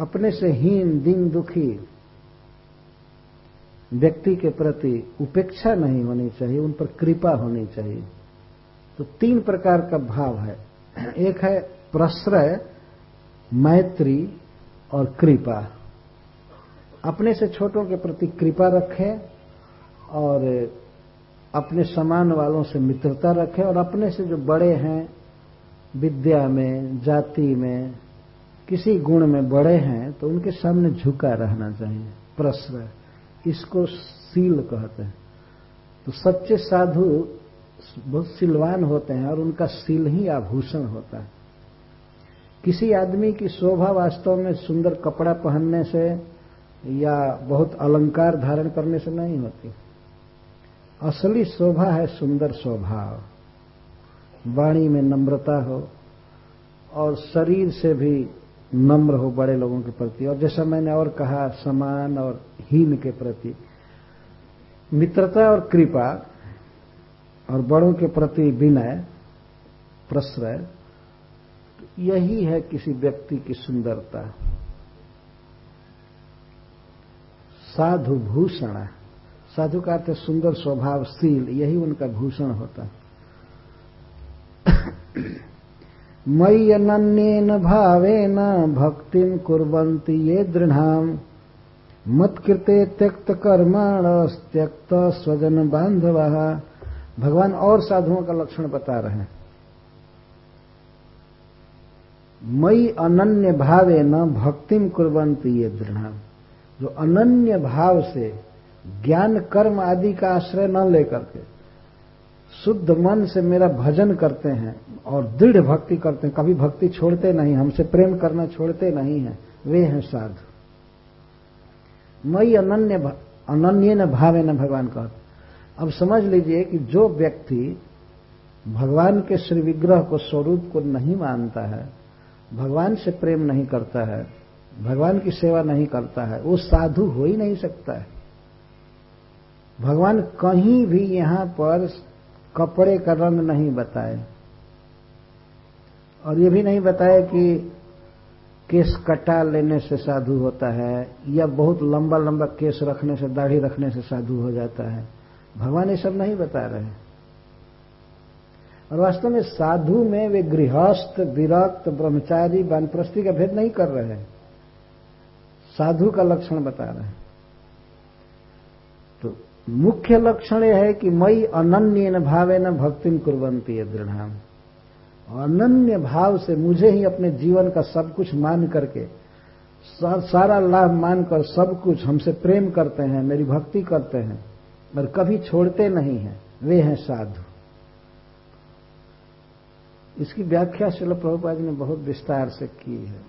अपने से हीन, दिन, दुखी व्यक्ति के प्रति उपेक्षा नहीं होनी चाहिए, उन पर कृपा होनी चाहिए। तो तीन प्रकार का भाव है। एक है प्रश्रय, मैत्री और कृपा। अपने से छोटों के प्रति कृपा रखें और अपने समान वालों से मित्रता रखें और अपने से जो बड़े हैं, विद्या में, जाति में, किसी गुण में बड़े हैं तो उनके सामने झुका रहना चाहिए। प्रश्रय, इसको सील कहते हैं। तो सच्चे साधु बहुत सिलवान होते हैं और उनका सील ही आभूषण होता है। किसी आदमी की शोभा वास्तव में सुंदर कपड़ा पहनने से या बहुत अलंकार धारण करने से नहीं होती। असली शोभा है सुंदर स्वभाव। वाणी में नम्रता हो और शरीर से भी नम्र हो बड़े लोगों के प्रति। और जैसा मैंने और कहा, समान और हीन के प्रति। मित्रता और कृपा और बड़ों के प्रति विनय, प्रश्रय तो यही है किसी व्यक्ति की सुंदरता। साधु भूषण साधु का अर्थ सुंदर स्वभावशील यही उनका भूषण होता मयि अनन्येन भावेन भक्तिम कुर्वन्ति ये दृढ़ाम मत्कृते त्यक्त कर्मण त्यक्त स्वजन बांधव भगवान और साधुओं का लक्षण बता रहे हैं। मई अनन्य भावे न भक्तिम कुरंती ये दृढ़। जो अनन्य भाव से ज्ञान, कर्म आदि का आश्रय न लेकर के शुद्ध मन से मेरा भजन करते हैं और दृढ़ भक्ति करते हैं, कभी भक्ति छोड़ते नहीं, हमसे प्रेम करना छोड़ते नहीं है, वे हैं साधु। मई अनन्य अनन्य न भावे न भगवान कहते अब समझ लीजिए कि जो व्यक्ति भगवान के श्री विग्रह को स्वरूप को नहीं मानता है, भगवान से प्रेम नहीं करता है, भगवान की सेवा नहीं करता है, वो साधु हो ही नहीं सकता है। भगवान कहीं भी यहाँ पर कपड़े का रंग नहीं बताए। और ये भी नहीं बताए कि केस कटा लेने से साधु होता है या बहुत लंबा लंबा केस रखने से, दाढ़ी रखने से साधु हो जाता है। भगवान ये सब नहीं बता रहे और वास्तव में साधु में वे गृहस्थ, विरक्त, ब्रह्मचारी, वानप्रस्थी का भेद नहीं कर रहे हैं। साधु का लक्षण बता रहे हैं। तो मुख्य लक्षण यह है कि मई अनन्य न भावे न भक्ति कुरंती है दृढ़ अनन्य भाव से मुझे ही अपने जीवन का सब कुछ मान करके सारा लाभ मानकर सब कुछ हमसे प्रेम करते हैं, मेरी भक्ति करते हैं। और कभी छोड़ते नहीं हैं। वे हैं साधु। इसकी व्याख्या शिल प्रभुपा जी ने बहुत विस्तार से की है।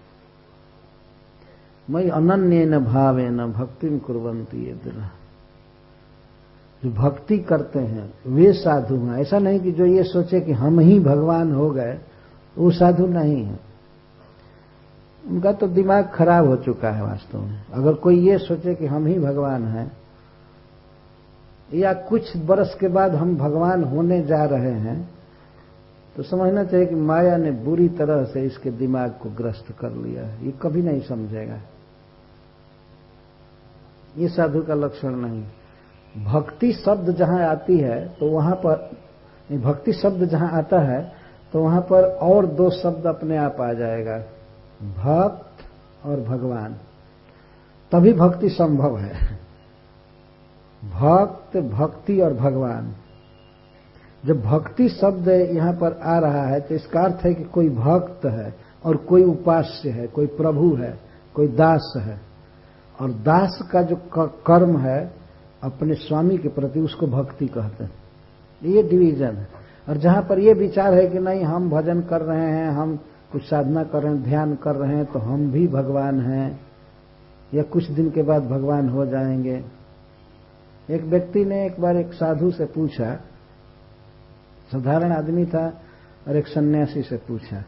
मई अनन्य न भावे न भक्ति में कुरंती ये दिन जो भक्ति करते हैं, वे साधु हैं। ऐसा नहीं कि जो ये सोचे कि हम ही भगवान हो गए, वो साधु नहीं है। उनका तो दिमाग खराब हो चुका है वास्तव में। अगर कोई ये सोचे कि हम ही भगवान हैं या कुछ वर्ष के बाद हम भगवान होने जा रहे हैं तो समझना चाहिए कि माया ने बुरी तरह से इसके दिमाग को ग्रस्त कर लिया है। ये कभी नहीं समझेगा। ये साधु का लक्षण नहीं। भक्ति शब्द जहाँ आती है तो वहाँ पर भक्ति शब्द जहाँ आता है तो वहाँ पर और दो शब्द अपने आप आ जाएगा। भक्त और भगवान। तभी भक्ति संभव है। भक्त, भक्ति और भगवान। जब भक्ति शब्द यहाँ पर आ रहा है तो इसका अर्थ है कि कोई भक्त है, और कोई उपास्य है, कोई प्रभु है, कोई दास है। और दास का जो कर्म है, अपने स्वामी के प्रति उसको भक्ति कहते हैं। ये डिवीज़न है। और जहाँ पर ये विचार है कि नहीं, हम भजन कर रहे हैं, हम कुछ साधना कर रहे हैं, ध्यान कर रहे हैं तो हम भी भगवान हैं, या कुछ दिन के बाद भगवान हो जाएँगे। एक व्यक्ति ने एक बार एक साधु से पूछा साधारण आदमी था और एक सन्यासी से पूछा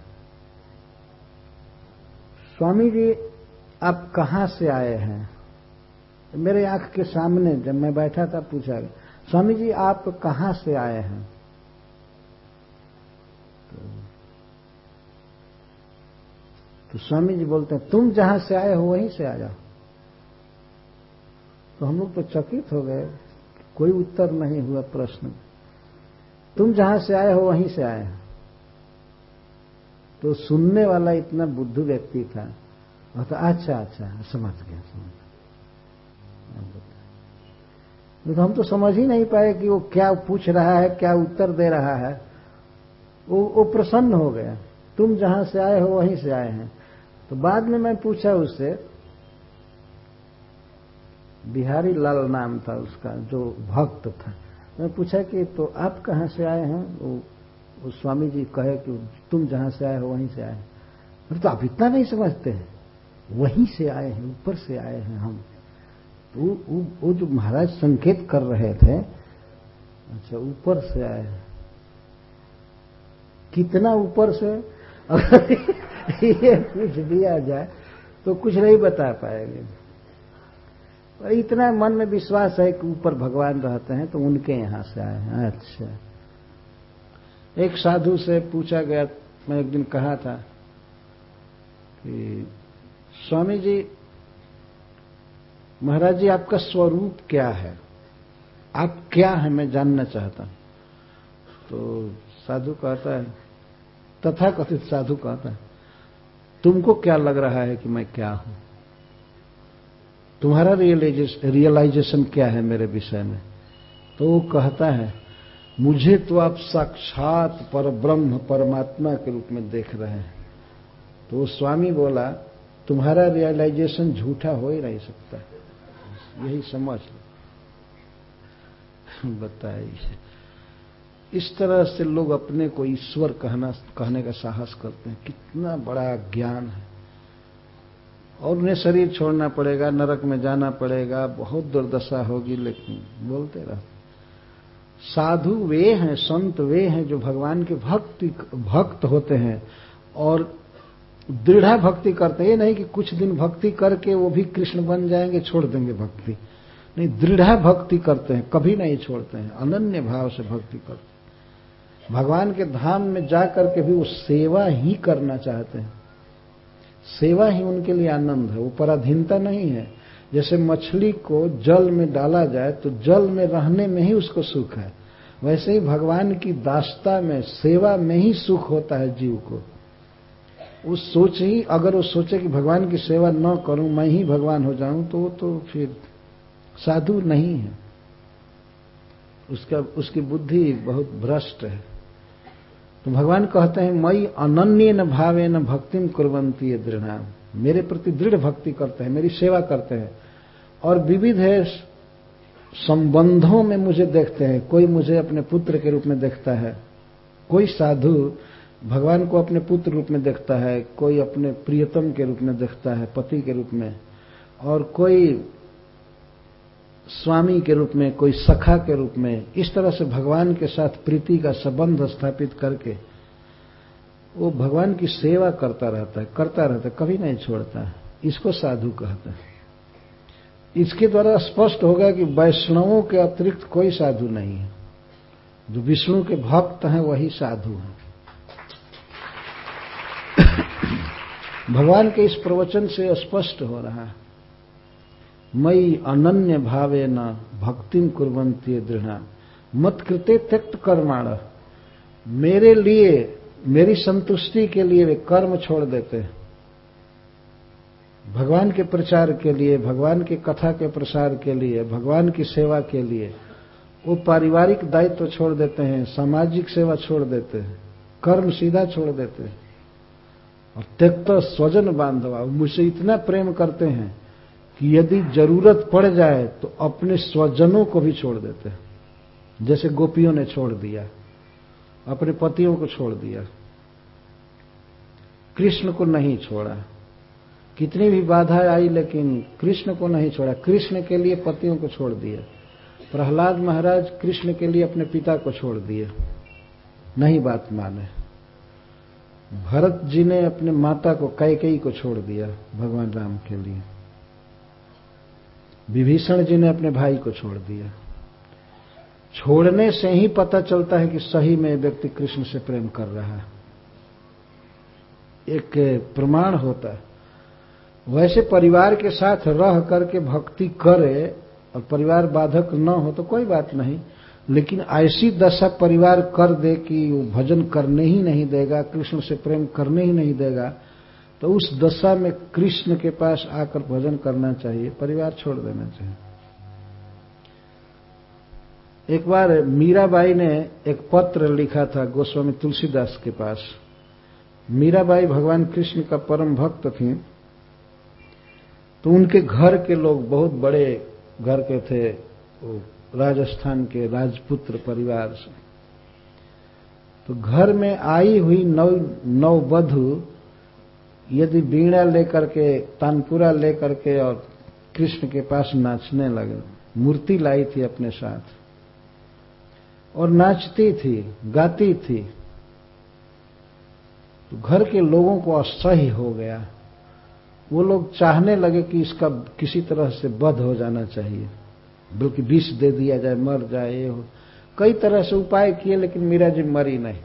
स्वामी जी आप कहाँ से आए हैं? मेरे आँख के सामने जब मैं बैठा था पूछा स्वामी जी आप कहाँ से आए हैं? तो, तो स्वामी जी बोलते हैं तुम जहाँ से आए हो वहीं से आ जाओ। तो हम लोग तो चकित हो गए। कोई उत्तर नहीं हुआ प्रश्न। तुम जहाँ से आए हो, वहीं से आए तो सुनने वाला इतना बुद्धू व्यक्ति था। वह तो अच्छा अच्छा समझ गया, समझ तो हम तो समझ ही नहीं पाए कि वो क्या पूछ रहा है, क्या उत्तर दे रहा है। वो वो प्रसन्न हो गया। तुम जहाँ से आए हो, वहीं से आए हैं। तो बाद में मैं पूछा उससे बिहारी लाल नाम था उसका जो भक्त था। मैं पूछा कि तो आप कहाँ से आए हैं? वो, स्वामी जी कहे कि तुम जहाँ से आए हो वहीं से आए हैं। तो आप इतना नहीं समझते हैं। वहीं से आए हैं ऊपर से आए हैं हम। तो वो, वो जो महाराज संकेत कर रहे थे अच्छा ऊपर से आए हैं। कितना ऊपर से? अगर ये पूछ दिया जाए तो कुछ नहीं बता पाएँगे। इतना मन में विश्वास है कि ऊपर भगवान रहते हैं तो उनके यहाँ से आए हैं। अच्छा। एक साधु से पूछा गया, मैं एक दिन कहा था कि, स्वामी जी, महाराज जी, आपका स्वरूप क्या है? आप क्या है? मैं जानना चाहता हूँ। तो साधु कहता है तथा कथित साधु कहता है, तुमको क्या लग रहा है कि मैं क्या हूँ? तुम्हारा रियलाइजेशन क्या है मेरे विषय में? तो वो कहता है, मुझे तो आप साक्षात पर ब्रह्म परमात्मा के रूप में देख रहे हैं। तो स्वामी बोला, तुम्हारा रियलाइजेशन झूठा हो ही नहीं सकता। यही समझ लो। बताइए। इस तरह से लोग अपने को ईश्वर कहना कहने का साहस करते हैं। कितना बड़ा ज्ञान है। और उन्हें शरीर छोड़ना पड़ेगा, नरक में जाना पड़ेगा, बहुत दुर्दशा होगी, लेकिन बोलते रहते साधु वे हैं, संत वे हैं जो भगवान के भक्ति, भक्त होते हैं और दृढ़ भक्ति करते हैं। नहीं कि कुछ दिन भक्ति करके वो भी कृष्ण बन जाएँगे, छोड़ देंगे भक्ति। नहीं, दृढ़ भक्ति करते हैं, कभी नहीं छोड़ते हैं, अनन्य भाव से भक्ति करते हैं। भगवान के धाम में जाकर के भी वो सेवा ही करना चाहते हैं। सेवा ही उनके लिए आनंद है, वो पराधीनता नहीं है। जैसे मछली को जल में डाला जाए तो जल में रहने में ही उसको सुख है। वैसे ही भगवान की दास्ता में, सेवा में ही सुख होता है जीव को। उस सोच ही, अगर वो सोचे कि भगवान की सेवा न करूँ, मैं ही भगवान हो जाऊँ तो तो फिर साधु नहीं है। उसका, उसकी बुद्धि बहुत भ्रष्ट है। तो भगवान कहते हैं मई अनन्य न भावे न भक्तिम कुरंती है दृढ़ मेरे प्रति दृढ़ भक्ति करते हैं, मेरी सेवा करते हैं। और विविध है, संबंधों में मुझे देखते हैं। कोई मुझे अपने पुत्र के रूप में देखता है, कोई साधु भगवान को अपने पुत्र रूप में देखता है, कोई अपने प्रियतम के रूप में देखता है, पति के रूप में। और कोई स्वामी के रूप में, कोई सखा के रूप में, इस तरह से भगवान के साथ प्रीति का संबंध स्थापित करके, वो भगवान की सेवा करता रहता है, करता रहता है, कभी नहीं छोड़ता है। इसको साधु कहते हैं। इसके द्वारा स्पष्ट होगा कि वैष्णवों के अतिरिक्त कोई साधु नहीं है। जो विष्णु के भक्त हैं, वही साधु हैं। भगवान के इस प्रवचन से स्पष्ट हो रहा है। मई अनन्य भावे न भक्तिम कुरंती दृढ़ मत कृते त्यक्त कर्माण। मेरे लिए, मेरी संतुष्टि के लिए वे कर्म छोड़ देते हैं। भगवान के प्रचार के लिए, भगवान की कथा के प्रसार के लिए, भगवान की सेवा के लिए, वो पारिवारिक दायित्व तो छोड़ देते हैं, सामाजिक सेवा छोड़ देते हैं, कर्म सीधा छोड़ देते हैं। और त्यक्त स्वजन बांधवा मुझसे इतना प्रेम करते हैं कि यदि ज़रूरत पड़ जाए तो अपने स्वजनों को भी छोड़ देते हैं। जैसे गोपियों ने छोड़ दिया, अपने पतियों को छोड़ दिया। कृष्ण को नहीं छोड़ा। कितनी भी बाधा आई, लेकिन कृष्ण को नहीं छोड़ा। कृष्ण के लिए पतियों को छोड़ दिया। प्रहलाद महाराज कृष्ण के लिए अपने पिता को छोड़ दिए। नहीं बात माने। भरत जी ने अपने माता को कैकई को छोड़ दिया, भगवान राम के लिए। विभीषण जी ने अपने भाई को छोड़ दिया। छोड़ने से ही पता चलता है कि सही में व्यक्ति कृष्ण से प्रेम कर रहा है। एक प्रमाण होता है। वैसे परिवार के साथ रह करके भक्ति करे और परिवार बाधक न हो तो कोई बात नहीं, लेकिन ऐसी दशा परिवार कर दे कि वो भजन करने ही नहीं देगा, कृष्ण से प्रेम करने ही नहीं देगा तो उस दशा में कृष्ण के पास आकर भजन करना चाहिए, परिवार छोड़ देना चाहिए। एक बार मीराबाई ने एक पत्र लिखा था गोस्वामी तुलसीदास के पास। मीराबाई भगवान कृष्ण का परम भक्त थी। तो उनके घर के लोग बहुत बड़े घर के थे राजस्थान के राजपुत्र परिवार से। तो घर में आई हुई नौ नववधु यदि बीणा लेकर के, तानपुरा लेकर के और कृष्ण के पास नाचने लगे, मूर्ति लाई थी अपने साथ। और नाचती थी, गाती थी तो घर के लोगों को असह्य हो गया। वो लोग चाहने लगे कि इसका किसी तरह से बध हो जाना चाहिए, बल्कि विष दे दिया जाए, मर जाए, ये हो। कई तरह से उपाय किए, लेकिन मीरा जी मरी नहीं।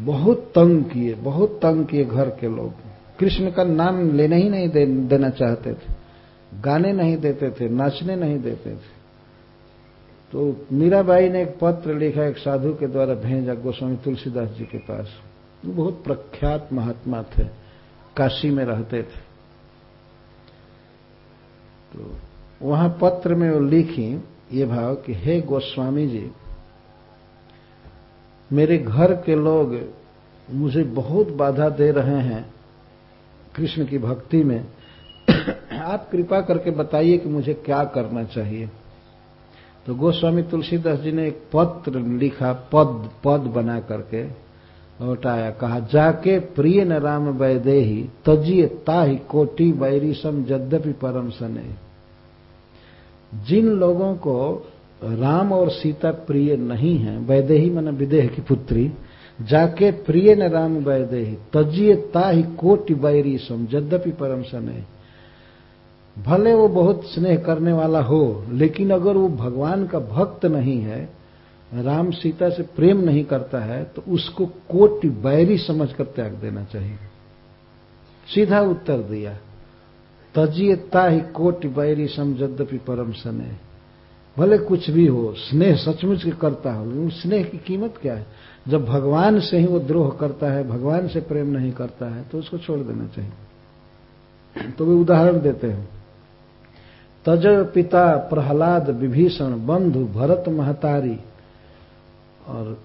बहुत तंग किए बहुत तंग किए घर के लोग। कृष्ण का नाम लेना ही नहीं दे, देना चाहते थे। गाने नहीं देते थे नाचने नहीं देते थे। तो मीराबाई ने एक पत्र लिखा एक साधु के द्वारा भेजा गोस्वामी तुलसीदास जी के पास। वो बहुत प्रख्यात महात्मा थे काशी में रहते थे। तो वहाँ पत्र में वो लिखी ये भाव कि हे गोस्वामी जी मेरे घर के लोग मुझे बहुत बाधा दे रहे हैं कृष्ण की भक्ति में। आप कृपा करके बताइए कि मुझे क्या करना चाहिए। तो गोस्वामी तुलसीदास जी ने एक पत्र लिखा, पद पद बना करके लौटाया। कहा, जाके प्रिय न राम वैदेही तजिए ताही कोटि बैरी सम यद्यपि परम सने। जिन लोगों को राम और सीता प्रिय नहीं है, वैदेही मन विदेह की पुत्री। जाके प्रिय न राम वैदेही तजिए ताही कोटि बैरी सम, यद्यपि परम सने। भले वो बहुत स्नेह करने वाला हो, लेकिन अगर वो भगवान का भक्त नहीं है, राम सीता से प्रेम नहीं करता है तो उसको कोटि बैरी समझकर त्याग देना चाहिए। सीधा उत्तर दिया तजियता ही कोटि बैरी समझद्यपि परम सने। भले कुछ भी हो, स्नेह सचमुच के करता हो, लेकिन स्नेह की कीमत क्या है? जब भगवान से ही वो द्रोह करता है, भगवान से प्रेम नहीं करता है तो उसको छोड़ देना चाहिए। तो वे उदाहरण देते हैं। तज पिता प्रहलाद विभीषण बंधु भरत महतारी और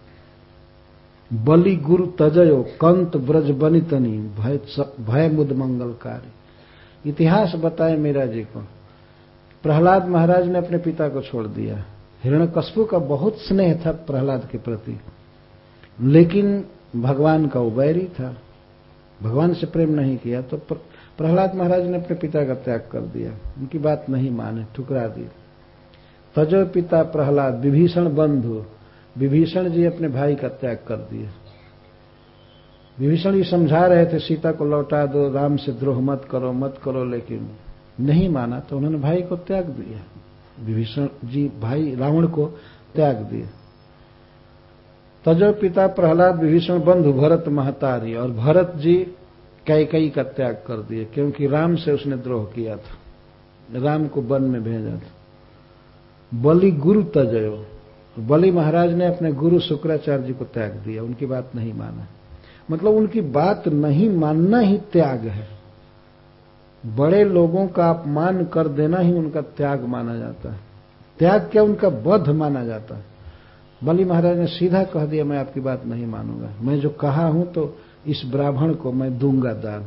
बलि गुरु तजयो कंत ब्रज बनितनी, भय भय मुद मंगलकारी। इतिहास बताए मीरा जी को। प्रहलाद महाराज ने अपने पिता को छोड़ दिया। हिरण्यकशपु का बहुत स्नेह था प्रहलाद के प्रति। लेकिन भगवान का उबैरी था। भगवान से प्रेम नहीं किया तो प्रहलाद महाराज ने अपने पिता का त्याग कर दिया। उनकी बात नहीं माने, ठुकरा दी। तजो पिता प्रहलाद, विभीषण बंधु, विभीषण जी अपने भाई का त्याग कर दिए। विभीषण जी समझा रहे थे, सीता को लौटा दो, राम से द्रोह मत करो मत करो, लेकिन नहीं माना तो उन्होंने भाई को त्याग दिया। विभीषण जी, भाई रावण को त्याग दिया। तजो पिता प्रहलाद विभीषण बंधु भरत महतारी और भरत जी कैकई का त्याग कर दिए, क्योंकि राम से उसने द्रोह किया था। राम को वन में भेजा था। बलि गुरु तजयो। बलि महाराज ने अपने गुरु शुक्राचार्य जी को त्याग दिया, उनकी बात नहीं माना। मतलब उनकी बात नहीं मानना ही त्याग है। बड़े लोगों का अपमान कर देना ही उनका त्याग माना जाता है। त्याग क्या उनका बध माना जाता है? बलि महाराज ने सीधा कह दिया, मैं आपकी बात नहीं मानूँगा। मैं जो कहा हूँ तो इस ब्राह्मण को मैं दूँगा दान।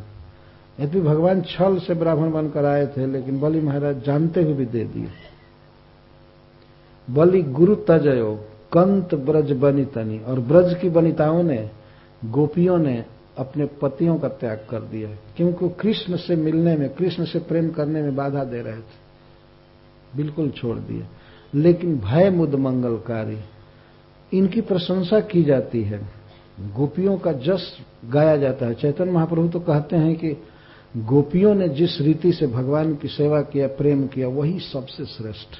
यदि भगवान छल से ब्राह्मण बनकर आए थे, लेकिन बलि महाराज जानते हुए भी दे दिए। बलि गुरु तजयो, कंत ब्रज बनी तनी और ब्रज की बनिताओं ने, गोपियों ने अपने पतियों का त्याग कर दिया क्योंकि कृष्ण से मिलने में, कृष्ण से प्रेम करने में बाधा दे रहे थे। बिल्कुल छोड़ दिए लेकिन भय मुद मंगलकारी, इनकी प्रशंसा की जाती है। गोपियों का जस गाया जाता है। चैतन्य महाप्रभु तो कहते हैं कि गोपियों ने जिस रीति से भगवान की सेवा किया, प्रेम किया, वही सबसे श्रेष्ठ।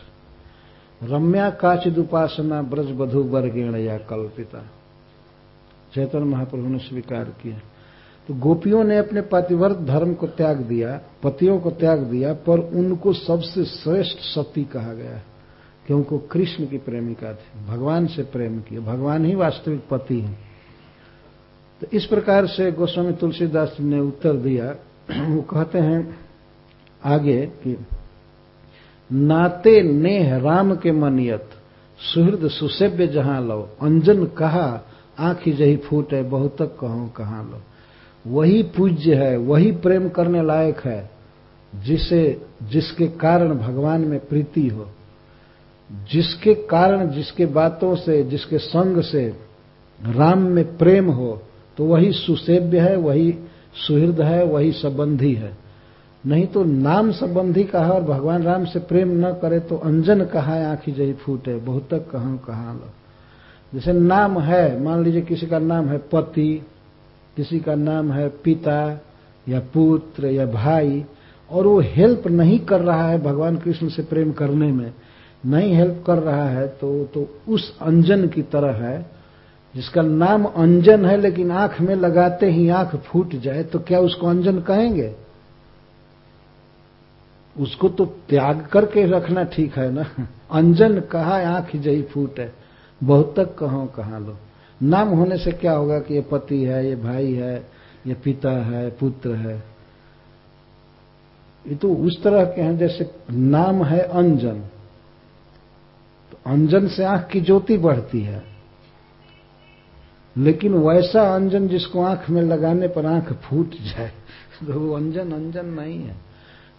रम्या काचिद उपासना ब्रज बधु वर्गेण या कल्पिता। चैतन्य महाप्रभु ने स्वीकार किया। तो गोपियों ने अपने पतिव्रत धर्म को त्याग दिया, पतियों को त्याग दिया, पर उनको सबसे श्रेष्ठ सती कहा गया क्योंकि कृष्ण की प्रेमिका थी, भगवान से प्रेम किया। भगवान ही वास्तविक पति है। तो इस प्रकार से गोस्वामी तुलसीदास ने उत्तर दिया। वो कहते हैं आगे कि, नाते नेह राम के मनियत, सुहृद सुसेव्य जहाँ लो अंजन कहा आँख ही जही फूट है, बहुत तक कहो कहाँ लो। वही पूज्य है, वही प्रेम करने लायक है, जिसे, जिसके कारण भगवान में प्रीति हो। जिसके कारण, जिसके बातों से, जिसके संग से राम में प्रेम हो तो वही सुसेव्य है, वही सुहृद है, वही संबंधी है। नहीं तो नाम संबंधी कहा और भगवान राम से प्रेम न करे तो अंजन कहा आंखी जही फूटे बहुत तक कहा कहा लो। जैसे नाम है, मान लीजिए किसी का नाम है पति, किसी का नाम है पिता, या पुत्र, या भाई, और वो हेल्प नहीं कर रहा है भगवान कृष्ण से प्रेम करने में, नहीं हेल्प कर रहा है तो तो उस अंजन की तरह है, जिसका नाम अंजन है, लेकिन आँख में लगाते ही आँख फूट जाए तो क्या उसको अंजन कहेंगे? उसको तो त्याग करके रखना ठीक है ना? अंजन कहा आँख जही फूट? है बहुत तक कहो कहा लो। नाम होने से क्या होगा कि ये पति है, ये भाई है, ये पिता है, पुत्र है। ये तो उस तरह के हैं जैसे नाम है अंजन। तो अंजन से आँख की ज्योति बढ़ती है। लेकिन वैसा अंजन जिसको आँख में लगाने पर आँख फूट जाए तो वो अंजन अंजन नहीं है।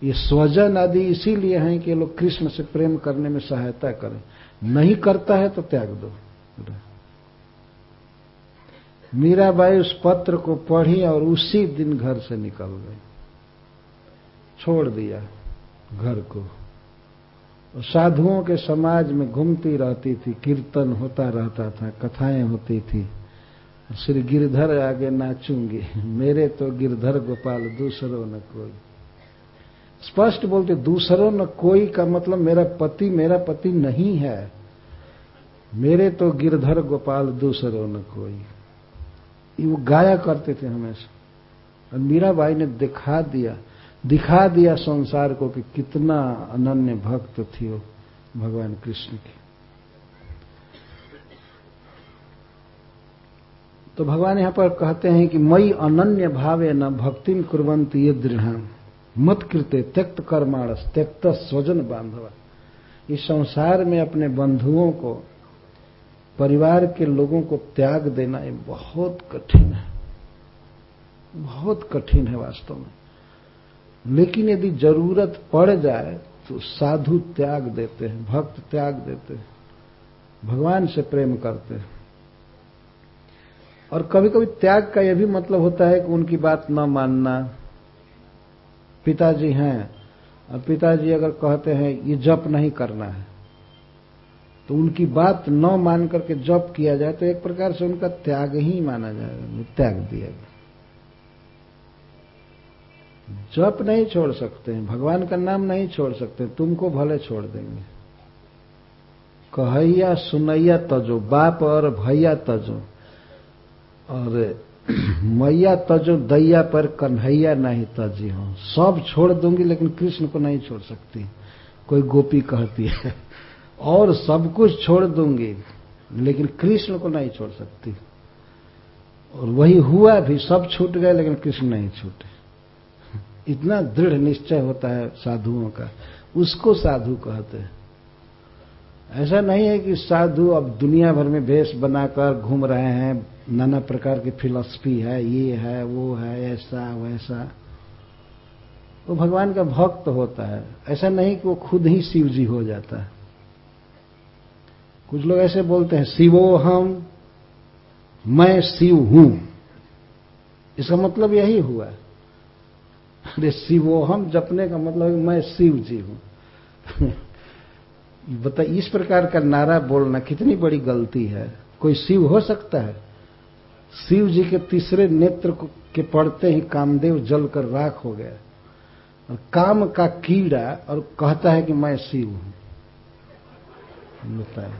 ये स्वजन आदि इसीलिए हैं कि लोग कृष्ण से प्रेम करने में सहायता करें। नहीं करता है तो त्याग दो। मीराबाई उस पत्र को पढ़ी और उसी दिन घर से निकल गई। छोड़ दिया घर को। साधुओं के समाज में घूमती रहती थी, कीर्तन होता रहता था, कथाएँ होती थी। श्री गिरधर आगे नाचूँगी। मेरे तो गिरधर गोपाल, दूसरों न कोई। स्पष्ट बोलते, दूसरों न कोई का मतलब मेरा पति मेरा पति नहीं है। मेरे तो गिरधर गोपाल, दूसरों न कोई। ये वो गाया करते थे हमेशा। और मीराबाई ने दिखा दिया दिखा दिया संसार को कि कितना अनन्य भक्त थी वो भगवान कृष्ण की। तो भगवान यहाँ पर कहते हैं कि मई अनन्य भावे न भक्तिम कुरंत ये दृढ़ मत कृत्य त्यक्त कर्माणस, त्यक्त स्वजन बांधवा। इस संसार में अपने बंधुओं को, परिवार के लोगों को त्याग देना ये बहुत कठिन है। बहुत कठिन है वास्तव में। लेकिन यदि ज़रूरत पड़ जाए तो साधु त्याग देते हैं, भक्त त्याग देते हैं, भगवान से प्रेम करते हैं। और कभी कभी त्याग का यह भी मतलब होता है कि उनकी बात न मानना पिताजी हैं, और पिताजी अगर कहते हैं, ये जप नहीं करना है तो उनकी बात न मान करके जप किया जाए तो एक प्रकार से उनका त्याग ही माना जाएगा त्याग दिया गया जप नहीं छोड़ सकते हैं, भगवान का नाम नहीं छोड़ सकते तुमको भले छोड़ देंगे। कहैया सुनैया तजो, बाप और भैया तजो। और मैया तजो दैया पर कन्हैया नहीं तजी हो। सब छोड़ दूँगी, लेकिन कृष्ण को नहीं छोड़ सकती। कोई गोपी कहती है, और सब कुछ छोड़ दूँगी, लेकिन कृष्ण को नहीं छोड़ सकती। और वही हुआ भी, सब छूट गए, लेकिन कृष्ण नहीं छूटे। इतना दृढ़ निश्चय होता है साधुओं का। उसको साधु कहते हैं। ऐसा नहीं है कि साधु अब दुनिया भर में भेष बनाकर घूम रहे हैं, नाना प्रकार की फिलॉसफी है, ये है, वो है, ऐसा, वैसा। वो भगवान का भक्त होता है। ऐसा नहीं कि वो खुद ही शिव जी हो जाता है। कुछ लोग ऐसे बोलते हैं, शिवो हम, मैं शिव हूँ। इसका मतलब यही हुआ। अरे, शिवो हम जपने का मतलब मैं शिव जी हूँ। बता, इस प्रकार का नारा बोलना कितनी बड़ी गलती है। कोई शिव हो सकता है? शिव जी के तीसरे नेत्र के पड़ते ही कामदेव जल कर राख हो गया। और काम का कीड़ा और कहता है कि मैं शिव हूँ। बताए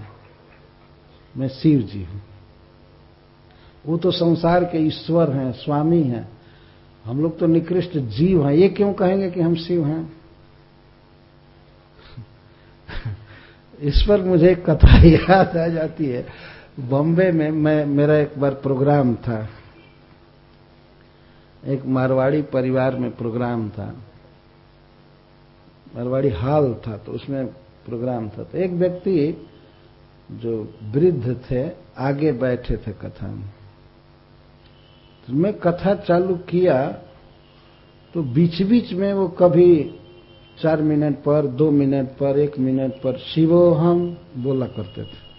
मैं शिव जी हूँ। वो तो संसार के ईश्वर हैं, स्वामी हैं। हम लोग तो निकृष्ट जीव हैं। ये क्यों कहेंगे कि हम शिव हैं? इस पर मुझे कथा याद आ जाती है। बॉम्बे में मैं, मेरा एक बार प्रोग्राम था। एक मारवाड़ी परिवार में प्रोग्राम था। मारवाड़ी हाल था तो उसमें प्रोग्राम था। तो एक व्यक्ति जो वृद्ध थे, आगे बैठे थे कथा में। तो मैं कथा चालू किया तो बीच बीच में वो कभी चार मिनट पर, दो मिनट पर, एक मिनट पर शिवो हम बोला करते थे।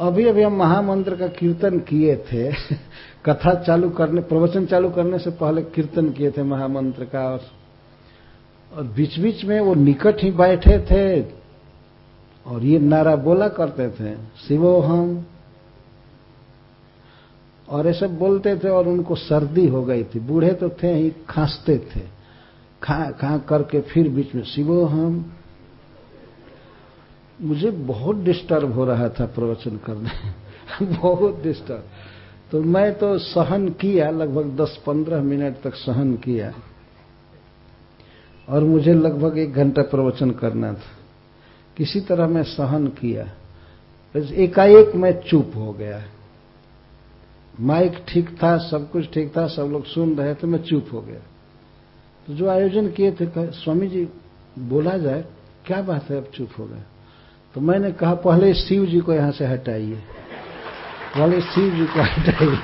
अभी अभी हम महामंत्र का कीर्तन किए थे, कथा चालू करने, प्रवचन चालू करने से पहले कीर्तन किए थे महामंत्र का, और और बीच बीच में वो निकट ही बैठे थे, और ये नारा बोला करते थे, शिवो हम और ऐसे बोलते थे और उनको सर्दी हो गई थी। बूढ़े तो थे ही, खांसते थे। खा खा करके फिर बीच में शिवो हम। मुझे बहुत डिस्टर्ब हो रहा था प्रवचन करने। बहुत डिस्टर्ब। तो मैं तो सहन किया, लगभग 10-15 मिनट तक सहन किया। और मुझे लगभग एक घंटा प्रवचन करना था। किसी तरह मैं सहन किया। एकाएक मैं चुप हो गया। माइक ठीक था, सब कुछ ठीक था, सब लोग सुन रहे थे, मैं चुप हो गया। तो जो आयोजन किए थे स्वामी जी, बोला जाए, क्या बात है, अब चुप हो गए? तो मैंने कहा, पहले शिव जी को यहाँ से हटाइए। पहले शिव जी को हटाइए।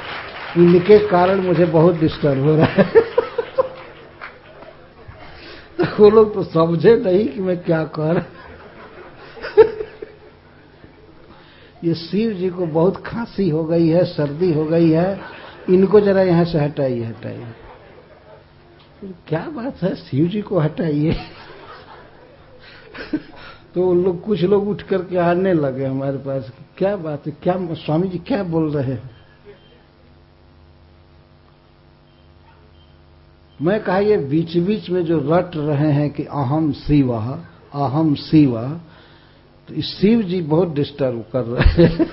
इनके कारण मुझे बहुत डिस्टर्ब हो रहा है। तो वो लोग तो समझे नहीं कि मैं क्या कर ये शिव जी को बहुत खांसी हो गई है, सर्दी हो गई है। इनको जरा यहाँ से हटाइए हटाइए। क्या बात है, शिव जी को हटाइए। तो उन लोग, कुछ लोग उठ करके आने लगे हमारे पास। क्या बात है, क्या स्वामी जी क्या बोल रहे हैं? मैं कहा, ये बीच बीच में जो रट रहे हैं कि अहम शिव अहम शिव तो शिव जी बहुत डिस्टर्ब कर रहे हैं।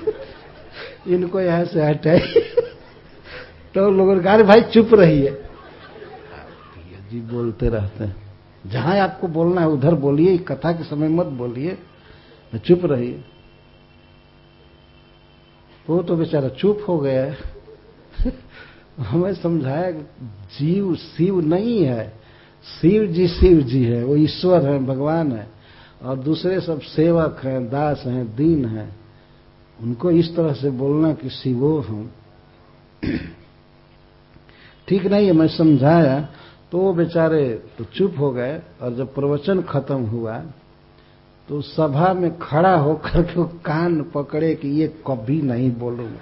इनको यहाँ से हटाइए तो लोगों ने कहा भाई, चुप रहिए। जी बोलते रहते हैं, जहाँ आपको बोलना है, उधर बोलिए कथा के समय मत बोलिए चुप रहिए। वो तो बेचारा चुप हो गया है। हमें समझाया जीव, शिव नहीं है। शिव जी शिव जी है, वो ईश्वर है, भगवान है। और दूसरे सब सेवक हैं, दास हैं, दीन हैं, उनको इस तरह से बोलना कि शिवो हम ठीक नहीं है, मैं समझाया तो वो बेचारे तो चुप हो गए, और जब प्रवचन खत्म हुआ तो सभा में खड़ा होकर के कान पकड़े कि ये कभी नहीं बोलूँगा।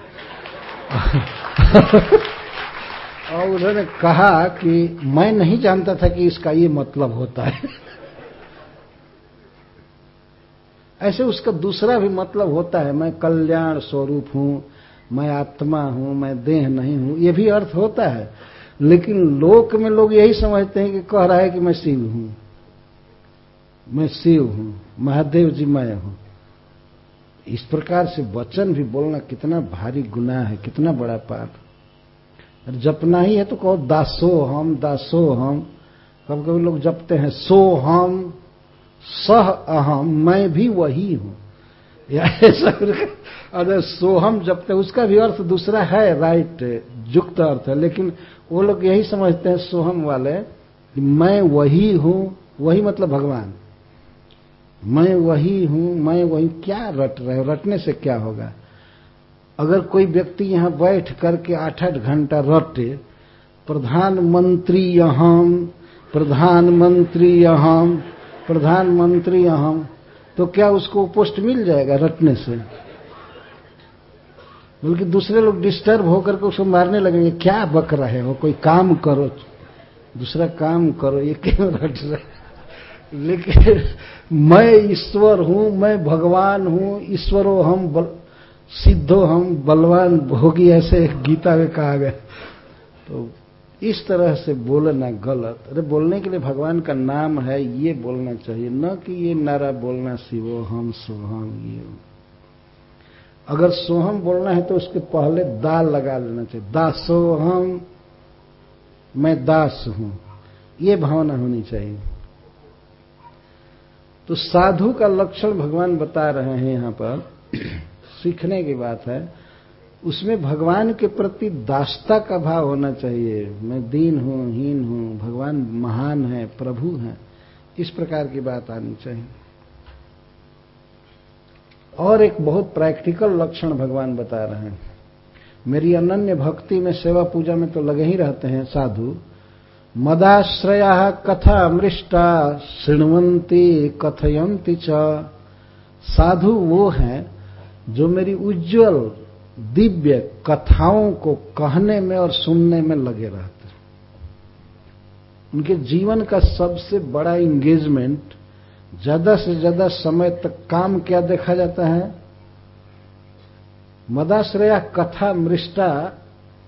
और उन्होंने कहा कि मैं नहीं जानता था कि इसका ये मतलब होता है। ऐसे उसका दूसरा भी मतलब होता है, मैं कल्याण स्वरूप हूँ, मैं आत्मा हूँ, मैं देह नहीं हूँ, ये भी अर्थ होता है। लेकिन लोक में लोग यही समझते हैं कि कह रहा है कि मैं शिव हूँ। मैं शिव हूँ, महादेव जी मैं हूँ। इस प्रकार से वचन भी बोलना कितना भारी गुनाह है, कितना बड़ा पाप। जपना ही है तो कहो, दासो हम दासो हम। कभी कभी लोग जपते हैं, सो हम। सह अहम, मैं भी वही हूँ। अगर सोहम जपते उसका भी अर्थ दूसरा है राइट युक्त अर्थ है, लेकिन वो लोग यही समझते हैं, सोहम वाले, कि मैं वही हूँ, वही मतलब भगवान। मैं वही हूँ, मैं वही, क्या रट रहे रटने से क्या होगा? अगर कोई व्यक्ति यहाँ बैठ करके आठ आठ घंटा रटे, प्रधानमंत्री अहम प्रधानमंत्री अहम प्रधानमंत्री अहम तो क्या उसको पोस्ट मिल जाएगा रटने से? बल्कि दूसरे लोग डिस्टर्ब होकर के उसको मारने लगेंगे। क्या बक रहे हो? कोई काम करो। दूसरा काम करो ये क्यों रट रहे? लेकिन मैं ईश्वर हूँ मैं भगवान हूँ ईश्वरो हम बल, सिद्धो हम बलवान। भोगी ऐसे गीता में कहा गया। तो इस तरह से बोलना गलत। अरे, बोलने के लिए भगवान का नाम है, ये बोलना चाहिए। न कि ये नारा बोलना शिवो, हम सोहम ये। अगर सोहम बोलना है तो उसके पहले दा लगा लेना चाहिए। दासोहम मैं दास हूँ। ये भावना होनी चाहिए। तो साधु का लक्षण भगवान बता रहे हैं यहाँ पर। सीखने की बात है। उसमें भगवान के प्रति दास्ता का भाव होना चाहिए। मैं दीन हूँ, हीन हूँ, भगवान महान है, प्रभु हैं। इस प्रकार की बात आनी चाहिए। और एक बहुत प्रैक्टिकल लक्षण भगवान बता रहे हैं। मेरी अनन्य भक्ति में सेवा पूजा में तो लगे ही रहते हैं साधु। मदाश्रया कथा मृष्टा शृणवंती कथयंती च। साधु वो हैं जो मेरी उज्जवल दिव्य कथाओं को कहने में और सुनने में लगे रहते उनके जीवन का सबसे बड़ा इंगेजमेंट ज़्यादा से ज़्यादा समय तक काम क्या देखा जाता है? मदाश्रया कथा मृष्टा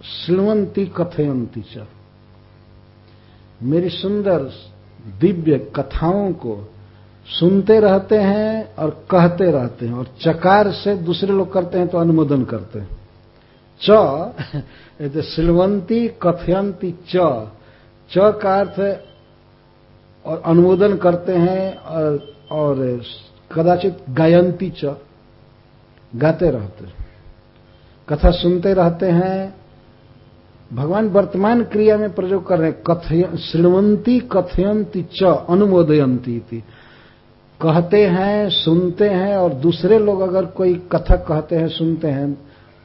श्रृणवंती कथयंती च मेरी सुंदर दिव्य कथाओं को सुनते रहते हैं और कहते रहते हैं और चकार से दूसरे लोग करते हैं तो अनुमोदन करते हैं। च सिलवंती कथयंती च। च का अर्थ और अनुमोदन करते हैं और, और कदाचित गायंती च। गाते रहते कथा सुनते रहते हैं। भगवान वर्तमान क्रिया में प्रयोग कर रहे हैं। कथय श्रृणवंती कथयंती च अनुमोदयंती कहते हैं, सुनते हैं और दूसरे लोग अगर कोई कथा कहते हैं, सुनते हैं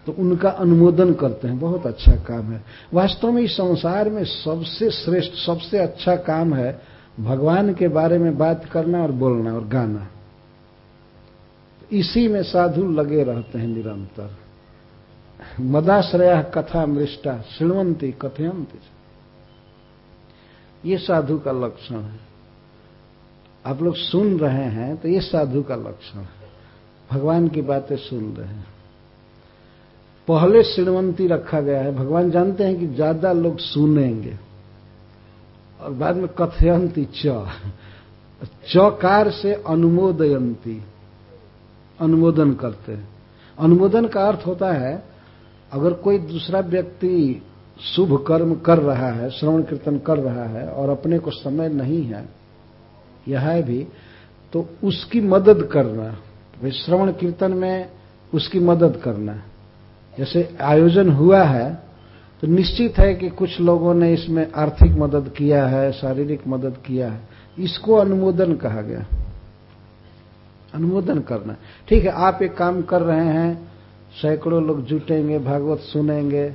तो उनका अनुमोदन करते हैं। बहुत अच्छा काम है। वास्तव में इस संसार में सबसे श्रेष्ठ, सबसे अच्छा काम है भगवान के बारे में बात करना और बोलना और गाना। इसी में साधु लगे रहते हैं निरंतर। मदाश्रया कथा मृष्टा श्रृणवंती कथयंती ये साधु का लक्षण है। आप लोग सुन रहे हैं तो ये साधु का लक्षण। भगवान की बातें सुन रहे हैं। पहले श्रीमंती रखा गया है। भगवान जानते हैं कि ज़्यादा लोग सुनेंगे। और बाद में कथयंती च। चौकार से अनुमोदयंती। अनुमोदन करते हैं। अनुमोदन का अर्थ होता है, अगर कोई दूसरा व्यक्ति शुभ कर्म कर रहा है, श्रवण कीर्तन कर रहा है, और अपने को समय नहीं है यह है भी तो उसकी मदद करना श्रवण कीर्तन में उसकी मदद करना। जैसे आयोजन हुआ है तो निश्चित है कि कुछ लोगों ने इसमें आर्थिक मदद किया है, शारीरिक मदद किया है। इसको अनुमोदन कहा गया। अनुमोदन करना। ठीक है, आप एक काम कर रहे हैं, सैकड़ों लोग जुटेंगे, भागवत सुनेंगे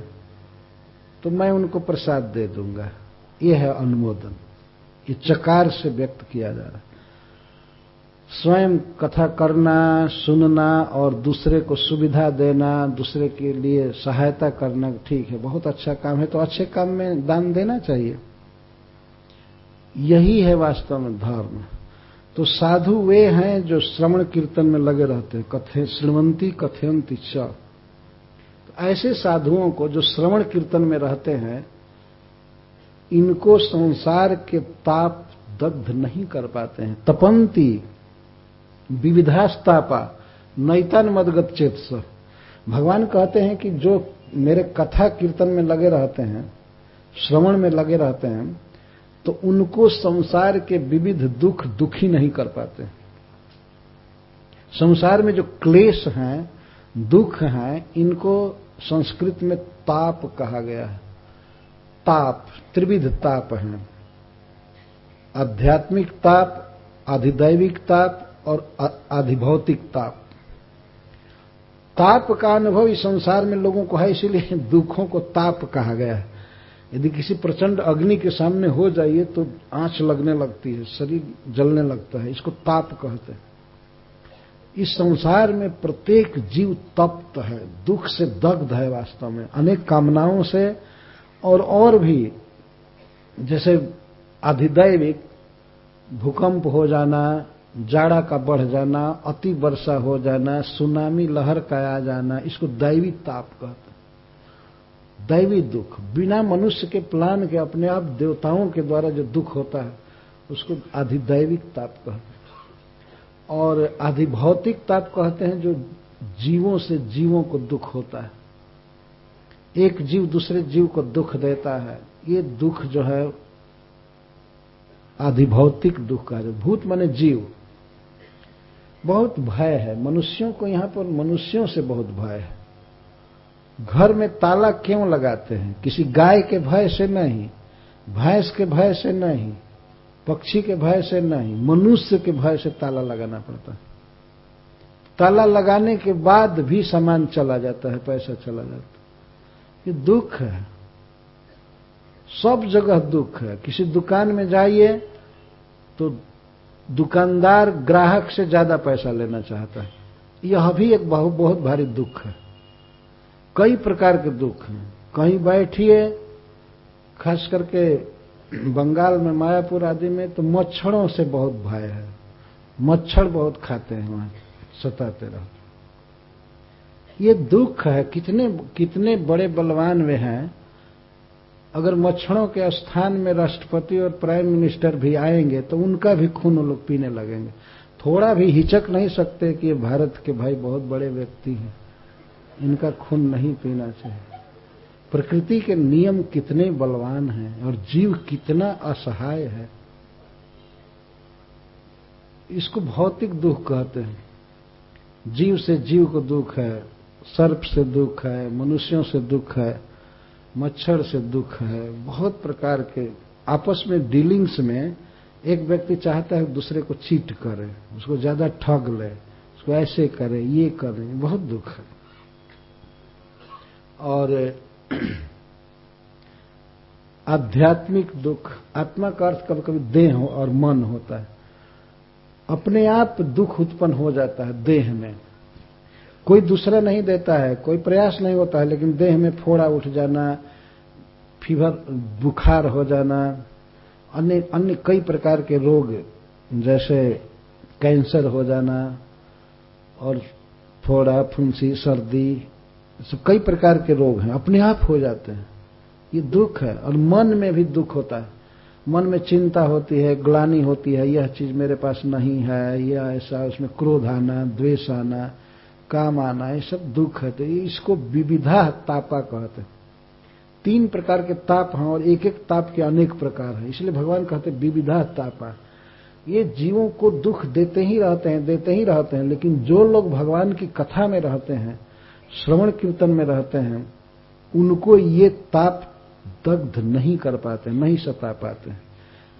तो मैं उनको प्रसाद दे दूँगा। यह है अनुमोदन। ये चकार से व्यक्त किया जा रहा है। स्वयं कथा करना, सुनना और दूसरे को सुविधा देना, दूसरे के लिए सहायता करना ठीक है, बहुत अच्छा काम है। तो अच्छे काम में दान देना चाहिए। यही है वास्तव में धर्म। तो साधु वे हैं जो श्रवण कीर्तन में लगे रहते हैं। कथे श्रीमंती, कथयंती च। तो ऐसे साधुओं को जो श्रवण कीर्तन में रहते हैं इनको संसार के ताप दग्ध नहीं कर पाते हैं। तपंती, विविधास्तापा, नैतन मदगत चेत भगवान कहते हैं कि जो मेरे कथा कीर्तन में लगे रहते हैं, श्रवण में लगे रहते हैं तो उनको संसार के विविध दुख दुखी नहीं कर पाते। संसार में जो क्लेश हैं, दुख हैं, इनको संस्कृत में ताप कहा गया है। ताप, त्रिविध ताप हैं। आध्यात्मिक ताप आधिदैविक ताप और आधिभौतिक ताप। ताप का अनुभव इस संसार में लोगों को है, इसीलिए दुखों को ताप कहा गया है। यदि किसी प्रचंड अग्नि के सामने हो जाइए तो आँच लगने लगती है, शरीर जलने लगता है, इसको ताप कहते हैं। इस संसार में प्रत्येक जीव तप्त है, दुख से दग्ध है वास्तव में। अनेक कामनाओं से और और भी, जैसे अधिदैविक भूकंप हो जाना, जाड़ा का बढ़ जाना, अति वर्षा हो जाना, सुनामी लहर का आ जाना, इसको दैवी ताप कहते हैं। दैवी दुख, बिना मनुष्य के प्लान के, अपने आप देवताओं के द्वारा जो दुख होता है, उसको आधिदैविक ताप कहते हैं। और आधिभौतिक ताप कहते हैं जो जीवों से जीवों को दुख होता है। एक जीव दूसरे जीव को दुख देता है। ये दुख जो है, आधिभौतिक दुख का जो भूत माने जीव। बहुत भय है। मनुष्यों को यहाँ पर मनुष्यों से बहुत भय है। घर में ताला क्यों लगाते हैं? किसी गाय के भय से नहीं, भैंस के भय से नहीं, पक्षी के भय से नहीं, मनुष्य के भय से ताला लगाना पड़ता है। ताला लगाने के बाद भी सामान चला जाता है, पैसा चला जाता है। ये दुख है। सब जगह दुख है। किसी दुकान में जाइए तो दुकानदार ग्राहक से ज़्यादा पैसा लेना चाहता है। यह भी एक बहुत बहुत भारी दुख है। कई प्रकार के दुख हैं। कहीं बैठिए, खास करके बंगाल में, मायापुर आदि में तो मच्छरों से बहुत भय है। मच्छर बहुत खाते हैं वहाँ, सताते रहते ये दुख है, कितने कितने बड़े बलवान वे हैं। अगर मच्छरों के स्थान में राष्ट्रपति और प्राइम मिनिस्टर भी आएँगे तो उनका भी खून वो लोग पीने लगेंगे। थोड़ा भी हिचक नहीं सकते कि ये भारत के भाई बहुत बड़े व्यक्ति हैं। इनका खून नहीं पीना चाहिए। प्रकृति के नियम कितने बलवान हैं और जीव कितना असहाय है। इसको भौतिक दुख कहते हैं। जीव से जीव को दुख है। सर्प से दुख है, मनुष्यों से दुख है, मच्छर से दुख है, बहुत प्रकार के आपस में डीलिंग्स में एक व्यक्ति चाहता है दूसरे को चीट करे, उसको ज़्यादा ठग ले, उसको ऐसे करे, ये करे, बहुत दुख है। और आध्यात्मिक दुख, आत्मा का अर्थ कभी कभी देह हो और मन होता है। अपने आप दुख उत्पन्न हो जाता है देह में। कोई दूसरा नहीं देता है, कोई प्रयास नहीं होता है, लेकिन देह में फोड़ा उठ जाना, फीवर, बुखार हो जाना, अन्य अन्य कई प्रकार के रोग, जैसे कैंसर हो जाना और फोड़ा, फुंसी, सर्दी, सब कई प्रकार के रोग हैं, अपने आप हो जाते हैं। ये दुख है और मन में भी दुख होता है। मन में चिंता होती है, ग्लानी होती है, यह चीज़ मेरे पास नहीं है, यह ऐसा, उसमें क्रोध आना, द्वेष आना काम आना, ये सब दुख है तो इसको विविधा तापा कहते हैं। तीन प्रकार के ताप हैं और एक एक ताप के अनेक प्रकार हैं। इसलिए भगवान कहते विविधा तापा। ये जीवों को दुख देते ही रहते हैं, देते ही रहते हैं, लेकिन जो लोग भगवान की कथा में रहते हैं, श्रवण कीर्तन में रहते हैं, उनको ये ताप दग्ध नहीं कर पाते, नहीं सता पाते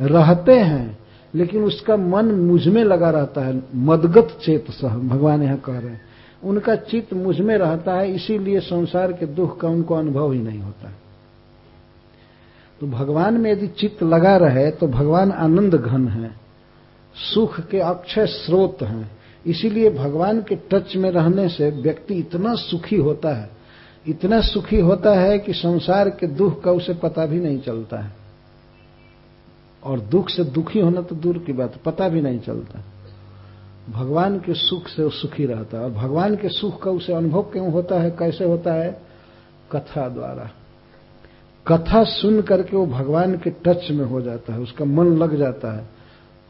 रहते हैं, लेकिन उसका मन मुझमें लगा रहता है, मदगत चेत सह, भगवान यहाँ कह रहे हैं। उनका चित्त मुझमें रहता है, इसीलिए संसार के दुख का उनको अनुभव ही नहीं होता। तो भगवान में यदि चित्त लगा रहे तो भगवान आनंद घन है, सुख के अक्षय स्रोत हैं। इसीलिए भगवान के टच में रहने से व्यक्ति इतना सुखी होता है, इतना सुखी होता है कि संसार के दुख का उसे पता भी नहीं चलता है। और दुख से दुखी होना तो दूर की बात, पता भी नहीं चलता। भगवान के सुख से वो सुखी रहता है। और भगवान के सुख का उसे अनुभव क्यों होता है, कैसे होता है? कथा द्वारा। कथा सुन करके वो भगवान के टच में हो जाता है, उसका मन लग जाता है।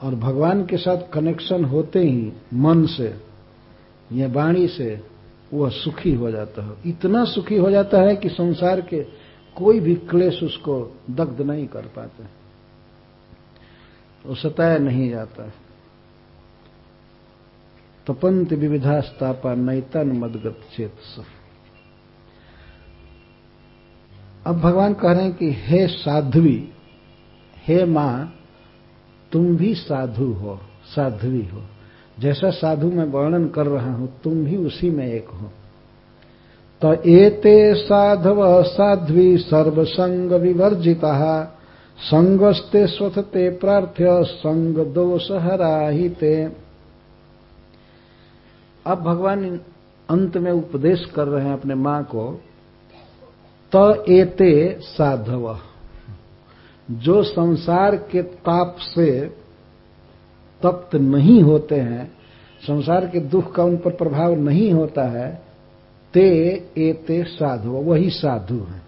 और भगवान के साथ कनेक्शन होते ही मन से, या वाणी से वह सुखी हो जाता है। इतना सुखी हो जाता है कि संसार के कोई भी क्लेश उसको दग्ध नहीं कर पाते। वो सताया नहीं जाता है। तपंत विविधास्तापा नैतन मदगत चेत अब भगवान कह रहे हैं कि हे साध्वी, हे माँ, तुम भी साधु हो, साध्वी हो। जैसा साधु मैं वर्णन कर रहा हूँ, तुम भी उसी में एक हो। तो एते साधव साध्वी सर्वसंग विवर्जिता, संगस्ते स्वथते प्रार्थ्य, संग दोष हराहिते। अब भगवान अंत में उपदेश कर रहे हैं अपने माँ को, त एते साधव। जो संसार के ताप से तप्त नहीं होते हैं, संसार के दुख का उन पर प्रभाव नहीं होता है, ते एते साधु वही साधु हैं।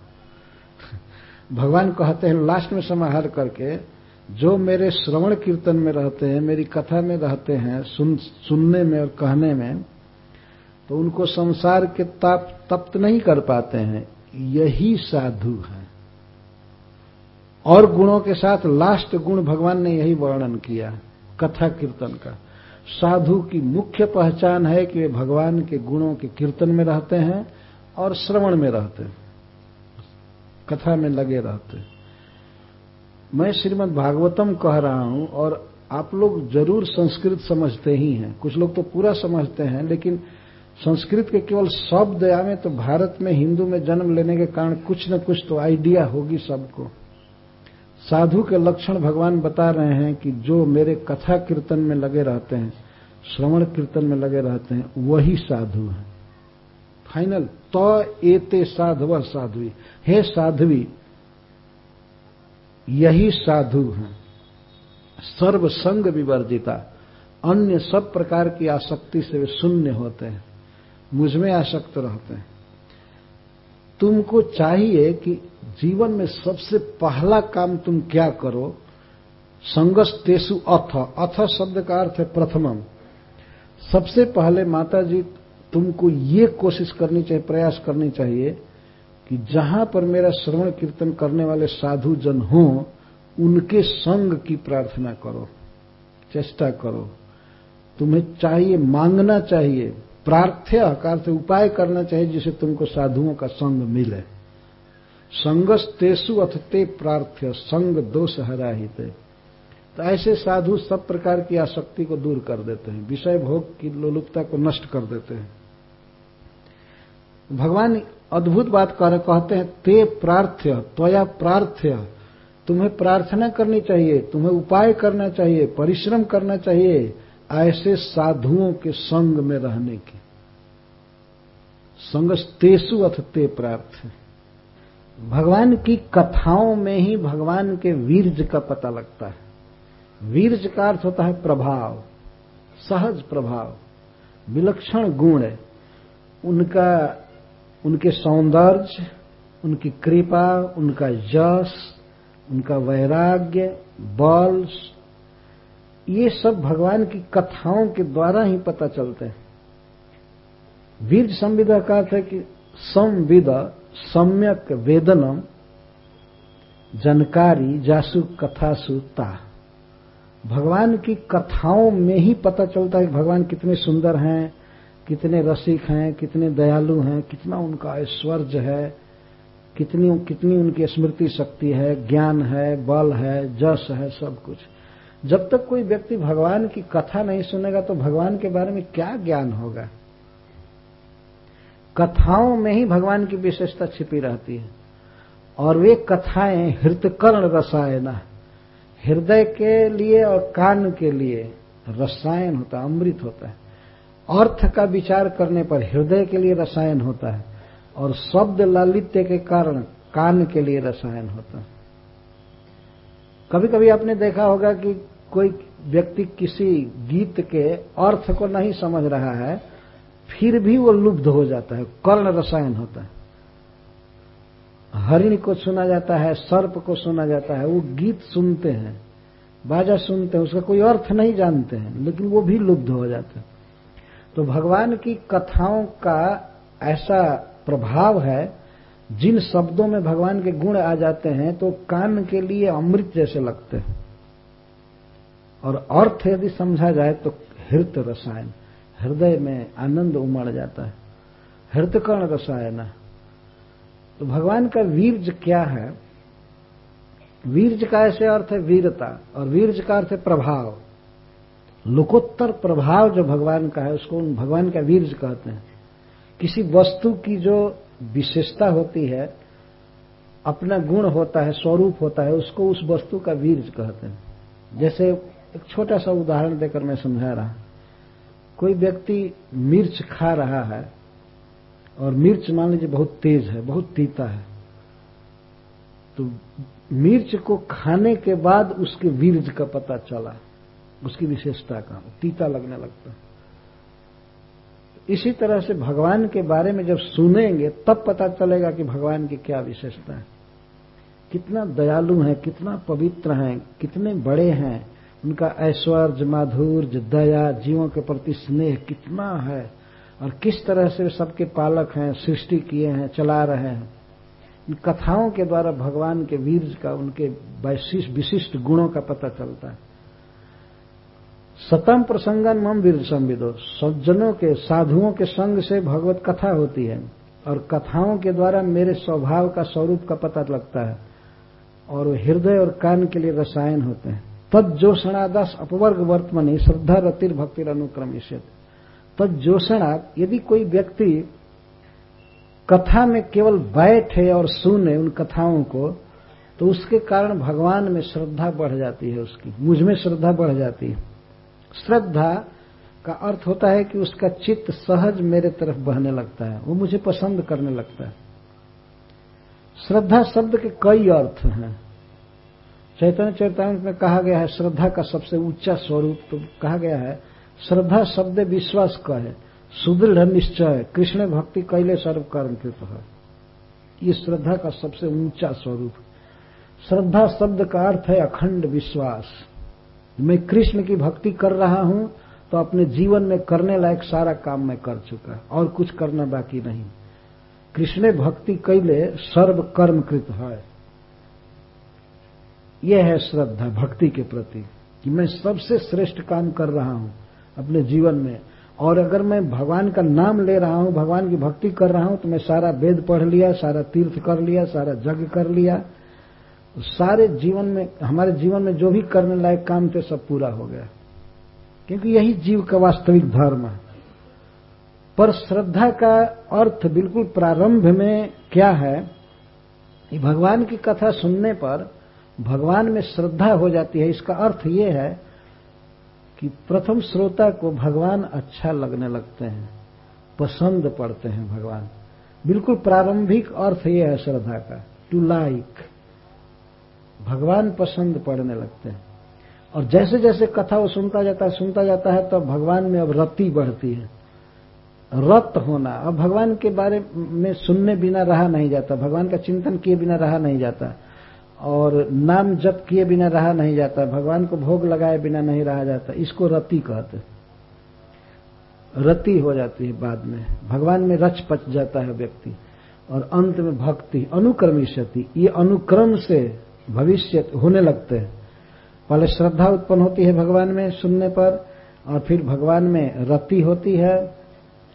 भगवान कहते हैं, लास्ट में समाहार करके जो मेरे श्रवण कीर्तन में रहते हैं, मेरी कथा में रहते हैं, सुन, सुनने में और कहने में तो उनको संसार के ताप, तप्त नहीं कर पाते हैं। यही साधु है। और गुणों के साथ लास्ट गुण भगवान ने यही वर्णन किया, कथा कीर्तन का। साधु की मुख्य पहचान है कि वे भगवान के गुणों के कीर्तन में रहते हैं और श्रवण में रहते हैं, कथा में लगे रहते हैं। मैं श्रीमद् भागवतम कह रहा हूँ और आप लोग ज़रूर संस्कृत समझते ही हैं। कुछ लोग तो पूरा समझते हैं, लेकिन संस्कृत के केवल शब्द आवे तो भारत में हिंदू में जन्म लेने के कारण कुछ न कुछ तो आइडिया होगी सबको। साधु के लक्षण भगवान बता रहे हैं कि जो मेरे कथा कीर्तन में लगे रहते हैं, श्रवण कीर्तन में लगे रहते हैं, वही साधु हैं। फाइनल तो एते साधव साध्वी। हे साध्वी यही साधु हैं। सर्व संग विवर्जिता। अन्य सब प्रकार की आसक्ति से वे शून्य होते हैं। मुझमें आसक्त रहते हैं। तुमको चाहिए कि जीवन में सबसे पहला काम तुम क्या करो? संगस तेसु अथ। अथ शब्द का अर्थ है प्रथमम। सबसे पहले माता जी तुमको ये कोशिश करनी चाहिए, प्रयास करनी चाहिए कि जहाँ पर मेरा श्रवण कीर्तन करने वाले साधु जन हों, उनके संग की प्रार्थना करो, चेष्टा करो। तुम्हें चाहिए, मांगना चाहिए, प्रार्थ्य का उपाय करना चाहिए जिसे तुमको साधुओं का संग मिले। संगस तेसु प्रार्थ्य, संग दोष हराहित। तो ऐसे साधु सब प्रकार की आसक्ति को दूर कर देते हैं, विषय भोग की लोलुपता को नष्ट कर देते हैं। भगवान अद्भुत बात कर कहते हैं, ते प्रार्थ्य, त्वया प्रार्थ्य। तुम्हें प्रार्थना करनी चाहिए, तुम्हें उपाय करना चाहिए, परिश्रम करना चाहिए, ऐसे साधुओं के संग में रहने की। संग तेसु अथ ते प्रार्थ भगवान की कथाओं में ही भगवान के वीर्ज का पता लगता है। वीर्ज का अर्थ होता है प्रभाव, सहज प्रभाव, विलक्षण गुण है। उनका उनके सौंदर्य, उनकी कृपा, उनका यश उनका वैराग्य, बल, ये सब भगवान की कथाओं के द्वारा ही पता चलते हैं। वीर संविदा का अर्थ है कि संविदा, सम्यक वेदनम, जानकारी जासु कथा सुता भगवान की कथाओं में ही पता चलता है कि भगवान कितने सुंदर हैं कितने रसिक हैं, कितने दयालु हैं, कितना उनका ऐश्वर्य है, कितनी कितनी उनकी स्मृति शक्ति है, ज्ञान है, बल है, जस है, सब कुछ। जब तक कोई व्यक्ति भगवान की कथा नहीं सुनेगा तो भगवान के बारे में क्या ज्ञान होगा? कथाओं में ही भगवान की विशेषता छिपी रहती है। और वे कथाएँ हृतकर्ण रसायन हृदय के लिए और कान के लिए रसायन होता है, अमृत होता है। अर्थ का विचार करने पर हृदय के लिए रसायन होता है और शब्द लालित्य के कारण कान के लिए रसायन होता है। कभी कभी आपने देखा होगा कि कोई व्यक्ति किसी गीत के अर्थ को नहीं समझ रहा है, फिर भी वो लुब्ध हो जाता है, कर्ण रसायन होता है। हरिण को सुना जाता है, सर्प को सुना जाता है, वो गीत सुनते हैं, बाजा सुनते हैं, उसका कोई अर्थ नहीं जानते हैं, लेकिन वो भी लुब्ध हो जाते हैं। तो भगवान की कथाओं का ऐसा प्रभाव है, जिन शब्दों में भगवान के गुण आ जाते हैं तो कान के लिए अमृत जैसे लगते हैं। और अर्थ यदि समझा जाए तो हृत रसायन, हृदय में आनंद उमड़ जाता है। हृतकर्ण रसायन तो भगवान का वीर्ज क्या है? वीर्ज का ऐसे अर्थ है वीरता, और वीर्ज का अर्थ है प्रभाव। लोकोत्तर प्रभाव जो भगवान का है, उसको भगवान का वीर्ज कहते हैं। किसी वस्तु की जो विशेषता होती है, अपना गुण होता है, स्वरूप होता है, उसको उस वस्तु का वीर्ज कहते हैं। जैसे एक छोटा सा उदाहरण देकर मैं समझा रहा कोई व्यक्ति मिर्च खा रहा है, और मिर्च मान लीजिए बहुत तेज है, बहुत तीता है तो मिर्च को खाने के बाद उसके वीर्ज का पता चला। उसकी विशेषता का, तीता लगने लगता है। इसी तरह से भगवान के बारे में जब सुनेंगे, तब पता चलेगा कि भगवान की क्या विशेषता है। कितना दयालु है, कितना पवित्र है, कितने बड़े हैं। उनका ऐश्वर्य, माधुर्य, दया, जीवों के प्रति स्नेह कितना है। और किस तरह से सबके पालक हैं, सृष्टि किए हैं, चला रहे हैं। इन कथाओं के द्वारा भगवान के वीर का, उनके विशिष्ट गुणों का पता चलता है। सतम प्रसंगन मम वीर संविदो सज्जनों के, साधुओं के संग से भगवत कथा होती है और कथाओं के द्वारा मेरे स्वभाव का स्वरूप का पता लगता है और हृदय और कान के लिए रसायन होते हैं। तत्जोषणादस अपवर्ग वर्तमनी, श्रद्धा रतिर भक्ति अनुक्रम तद जोषणा यदि कोई व्यक्ति कथा में केवल बैठे और सुने उन कथाओं को तो उसके कारण भगवान में श्रद्धा बढ़ जाती है उसकी, मुझमें श्रद्धा बढ़ जाती है। श्रद्धा का अर्थ होता है कि उसका चित्त सहज मेरे तरफ़ बहने लगता है। वो मुझे पसंद करने लगता है। श्रद्धा शब्द के कई अर्थ हैं। चैतन्य चैतन्य में कहा गया है, श्रद्धा का सबसे ऊँचा स्वरूप तो कहा गया है, श्रद्धा शब्द विश्वास का है। सुदृढ़ निश्चय कृष्ण भक्ति कैले सर्व कर्म कृत है। ये श्रद्धा का सबसे ऊँचा स्वरूप। श्रद्धा शब्द का अर्थ है अखंड विश्वास। मैं कृष्ण की भक्ति कर रहा हूँ तो अपने जीवन में करने लायक सारा काम मैं कर चुका और कुछ करना बाकी नहीं। कृष्ण भक्ति कैले सर्व कर्म कृत है। यह है श्रद्धा भक्ति के प्रति, कि मैं सबसे श्रेष्ठ काम कर रहा हूँ अपने जीवन में। और अगर मैं भगवान का नाम ले रहा हूँ, भगवान की भक्ति कर रहा हूँ तो मैं सारा वेद पढ़ लिया, सारा तीर्थ कर लिया, सारा जग कर लिया सारे जीवन में, हमारे जीवन में जो भी करने लायक काम थे, सब पूरा हो गया। क्योंकि यही जीव का वास्तविक धर्म है। पर श्रद्धा का अर्थ बिल्कुल प्रारंभ में क्या है? कि भगवान की कथा सुनने पर भगवान में श्रद्धा हो जाती है। इसका अर्थ यह है कि प्रथम श्रोता को भगवान अच्छा लगने लगते हैं, पसंद पड़ते हैं भगवान। बिल्कुल प्रारंभिक अर्थ यह है श्रद्धा का टू लाइक भगवान पसंद पड़ने लगते हैं। और जैसे जैसे कथा वो सुनता जाता है, सुनता जाता है तो भगवान में अब रति बढ़ती है। रत होना, अब भगवान के बारे में सुनने बिना रहा नहीं जाता। भगवान का चिंतन किए बिना रहा नहीं जाता। और नाम जप किए बिना रहा नहीं जाता। भगवान को भोग लगाए बिना नहीं रहा जाता। इसको रति कहते रति हो जाती है बाद में। भगवान में रच पच जाता है व्यक्ति। और अंत में भक्ति अनुक्रमी सती ये अनुक्रम से भविष्य होने लगते हैं। पहले श्रद्धा उत्पन्न होती है भगवान में सुनने पर, और फिर भगवान में रति होती है,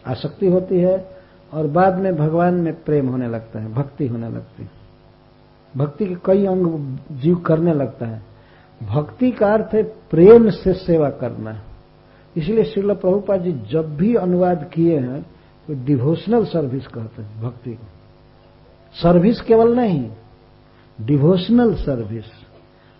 आसक्ति होती है, और बाद में भगवान में प्रेम होने लगता है, भक्ति होने लगती है। भक्ति के कई अंग जीव करने लगता है। भक्ति का अर्थ है प्रेम से सेवा करना। इसलिए श्रील प्रभुपाद जी जब भी अनुवाद किए हैं तो डिवोशनल सर्विस कहते हैं भक्ति को। सर्विस केवल नहीं डिवोशनल सर्विस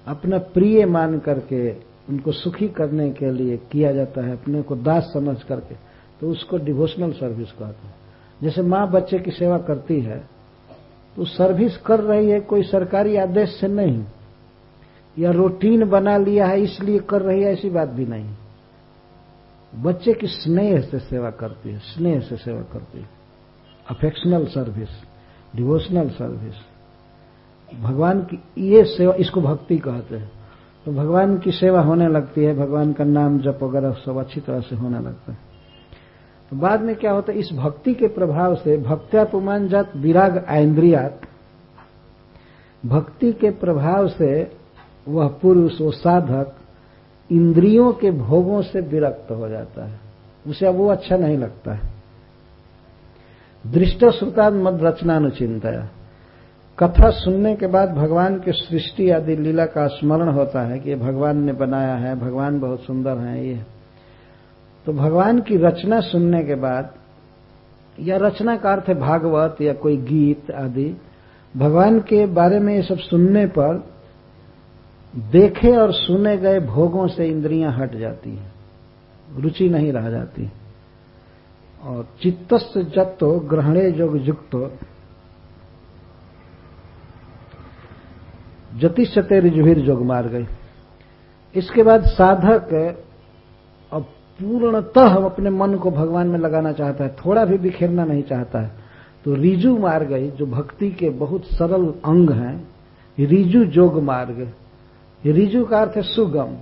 अपना प्रिय मान करके, उनको सुखी करने के लिए किया जाता है, अपने को दास समझ करके तो उसको डिवोशनल सर्विस कहते हैं। जैसे माँ बच्चे की सेवा करती है तो सर्विस कर रही है कोई सरकारी आदेश से नहीं, या रूटीन बना लिया है इसलिए कर रही है, ऐसी बात भी नहीं। बच्चे की स्नेह से सेवा करती है, स्नेह से सेवा करती है। Affectional service, devotional service. भगवान की, ये सेवा, इसको भक्ति कहते हैं। तो भगवान की सेवा होने लगती है, भगवान का नाम जप वगैरह सब अच्छी तरह से होने लगता है। तो बाद में क्या होता है, इस भक्ति के प्रभाव से भक्त्यापुमान जात विराग आइंद्रियात, भक्ति के प्रभाव से वह पुरुष, वो साधक, इंद्रियों के भोगों से विरक्त हो जाता है। उसे अब वो अच्छा नहीं लगता है। दृष्ट श्रुता मद रचना रचनानुचिंतया कथा सुनने के बाद भगवान के सृष्टि आदि लीला का स्मरण होता है कि भगवान ने बनाया है, भगवान बहुत सुंदर है ये। तो भगवान की रचना सुनने के बाद, या रचना का अर्थ है भागवत या कोई गीत आदि, भगवान के बारे में ये सब सुनने पर देखे और सुने गए भोगों से इंद्रियाँ हट जाती हैं, रुचि नहीं रह जाती। और चित्तस्य जत्तो, ग्रहणे जोग युक्तो जतिशते रिजुभिर जोग मार गए इसके बाद साधक अब पूर्णतः अपने मन को भगवान में लगाना चाहता है, थोड़ा भी बिखेरना नहीं चाहता है। तो रिजु मार्ग जो भक्ति के बहुत सरल अंग हैं रिजु जोग मार्ग रिजु का अर्थ है सुगम।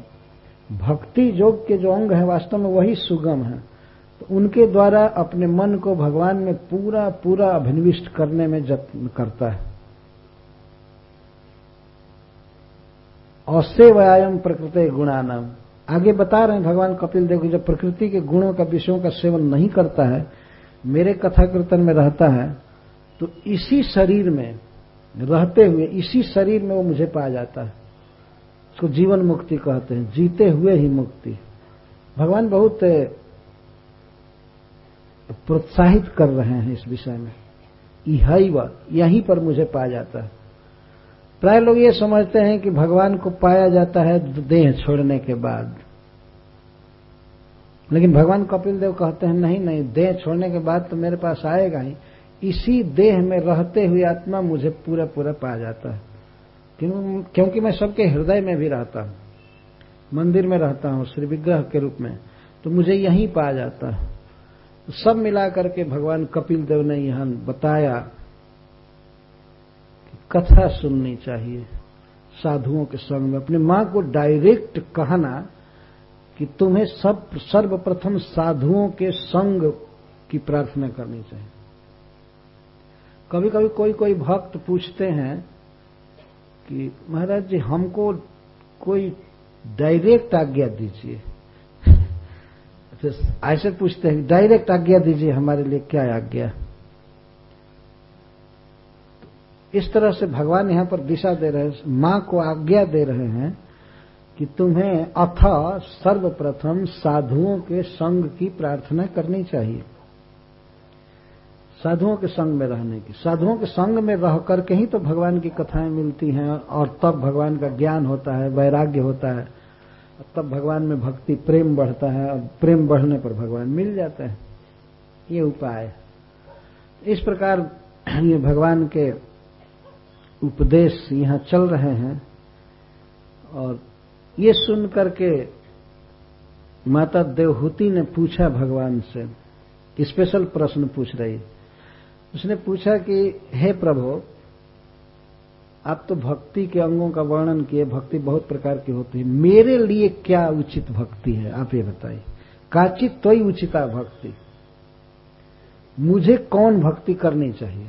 भक्ति योग के जो अंग है, वास्तव में वही सुगम है। तो उनके द्वारा अपने मन को भगवान में पूरा पूरा अभिनिविष्ट करने में जत्न करता है। असेवयाम प्रकृति गुणानम आगे बता रहे हैं भगवान कपिल देव जब प्रकृति के गुणों का, विषयों का सेवन नहीं करता है, मेरे कथा कीर्तन में रहता है तो इसी शरीर में, रहते हुए, इसी शरीर में वो मुझे पा जाता है। उसको जीवन मुक्ति कहते हैं, जीते हुए ही मुक्ति। भगवान बहुत प्रोत्साहित कर रहे हैं इस विषय में। यहीं पर मुझे पाया जाता है। प्राय लोग ये समझते हैं कि भगवान को पाया जाता है देह छोड़ने के बाद। लेकिन भगवान कपिल देव कहते हैं, नहीं नहीं, देह छोड़ने के बाद तो मेरे पास आएगा ही। इसी देह में रहते हुए आत्मा मुझे पूरा पूरा पाया जाता है। क्योंकि मैं सबके हृदय में भी रहता हूँ। मंदिर में रहता हूँ, श्री विग्रह के रूप में। तो मुझे यहीं पाया जाता है। सब मिला करके भगवान कपिल देव ने यहाँ बताया कथा सुननी चाहिए। साधुओं के संग में अपनी माँ को डायरेक्ट कहना कि तुम्हें सब, सर्वप्रथम साधुओं के संग की प्रार्थना करनी चाहिए। कभी कभी कोई कोई भक्त पूछते हैं कि, महाराज जी, हमको कोई डायरेक्ट आज्ञा दीजिए। ऐसे पूछते हैं डायरेक्ट आज्ञा दीजिए, हमारे लिए क्या आज्ञा? इस तरह से भगवान यहाँ पर दिशा दे रहे हैं, माँ को आज्ञा दे रहे हैं कि तुम्हें अथ सर्वप्रथम साधुओं के संग की प्रार्थना करनी चाहिए। साधुओं के संग में रहने की। साधुओं के संग में रह करके ही तो भगवान की कथाएँ मिलती हैं और तब भगवान का ज्ञान होता है, वैराग्य होता है। तब भगवान में भक्ति, प्रेम बढ़ता है और प्रेम बढ़ने पर भगवान मिल जाते हैं। ये उपाय। इस प्रकार ये भगवान के उपदेश यहाँ चल रहे हैं और ये सुन करके माता देवहूति ने पूछा भगवान से, स्पेशल प्रश्न पूछ रही। उसने पूछा कि, हे प्रभु, आप तो भक्ति के अंगों का वर्णन किए, भक्ति बहुत प्रकार की होती है। मेरे लिए क्या उचित भक्ति है, आप ये बताइए। काचित तो ही उचिता भक्ति। मुझे कौन भक्ति करनी चाहिए?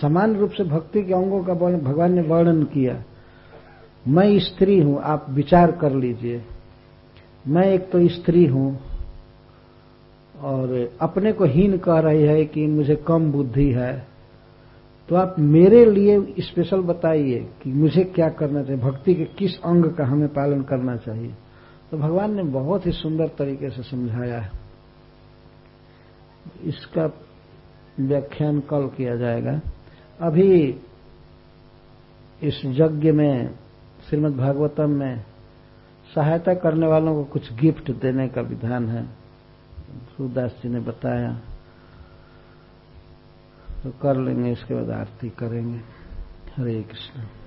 समान रूप से भक्ति के अंगों का भगवान ने वर्णन किया। मैं स्त्री हूँ, आप विचार कर लीजिए। मैं एक तो स्त्री हूँ और अपने को हीन कह रही है कि मुझे कम बुद्धि है। तो आप मेरे लिए स्पेशल बताइए कि मुझे क्या करना चाहिए। भक्ति के किस अंग का हमें पालन करना चाहिए? तो भगवान ने बहुत ही सुंदर तरीके से समझाया है। इसका व्याख्यान कल किया जाएगा। अभी इस यज्ञ में, श्रीमद् भागवतम में सहायता करने वालों को कुछ गिफ्ट देने का विधान है। सूदास जी ने बताया। तो कर लेंगे, इसके बाद आरती करेंगे। हरे कृष्ण।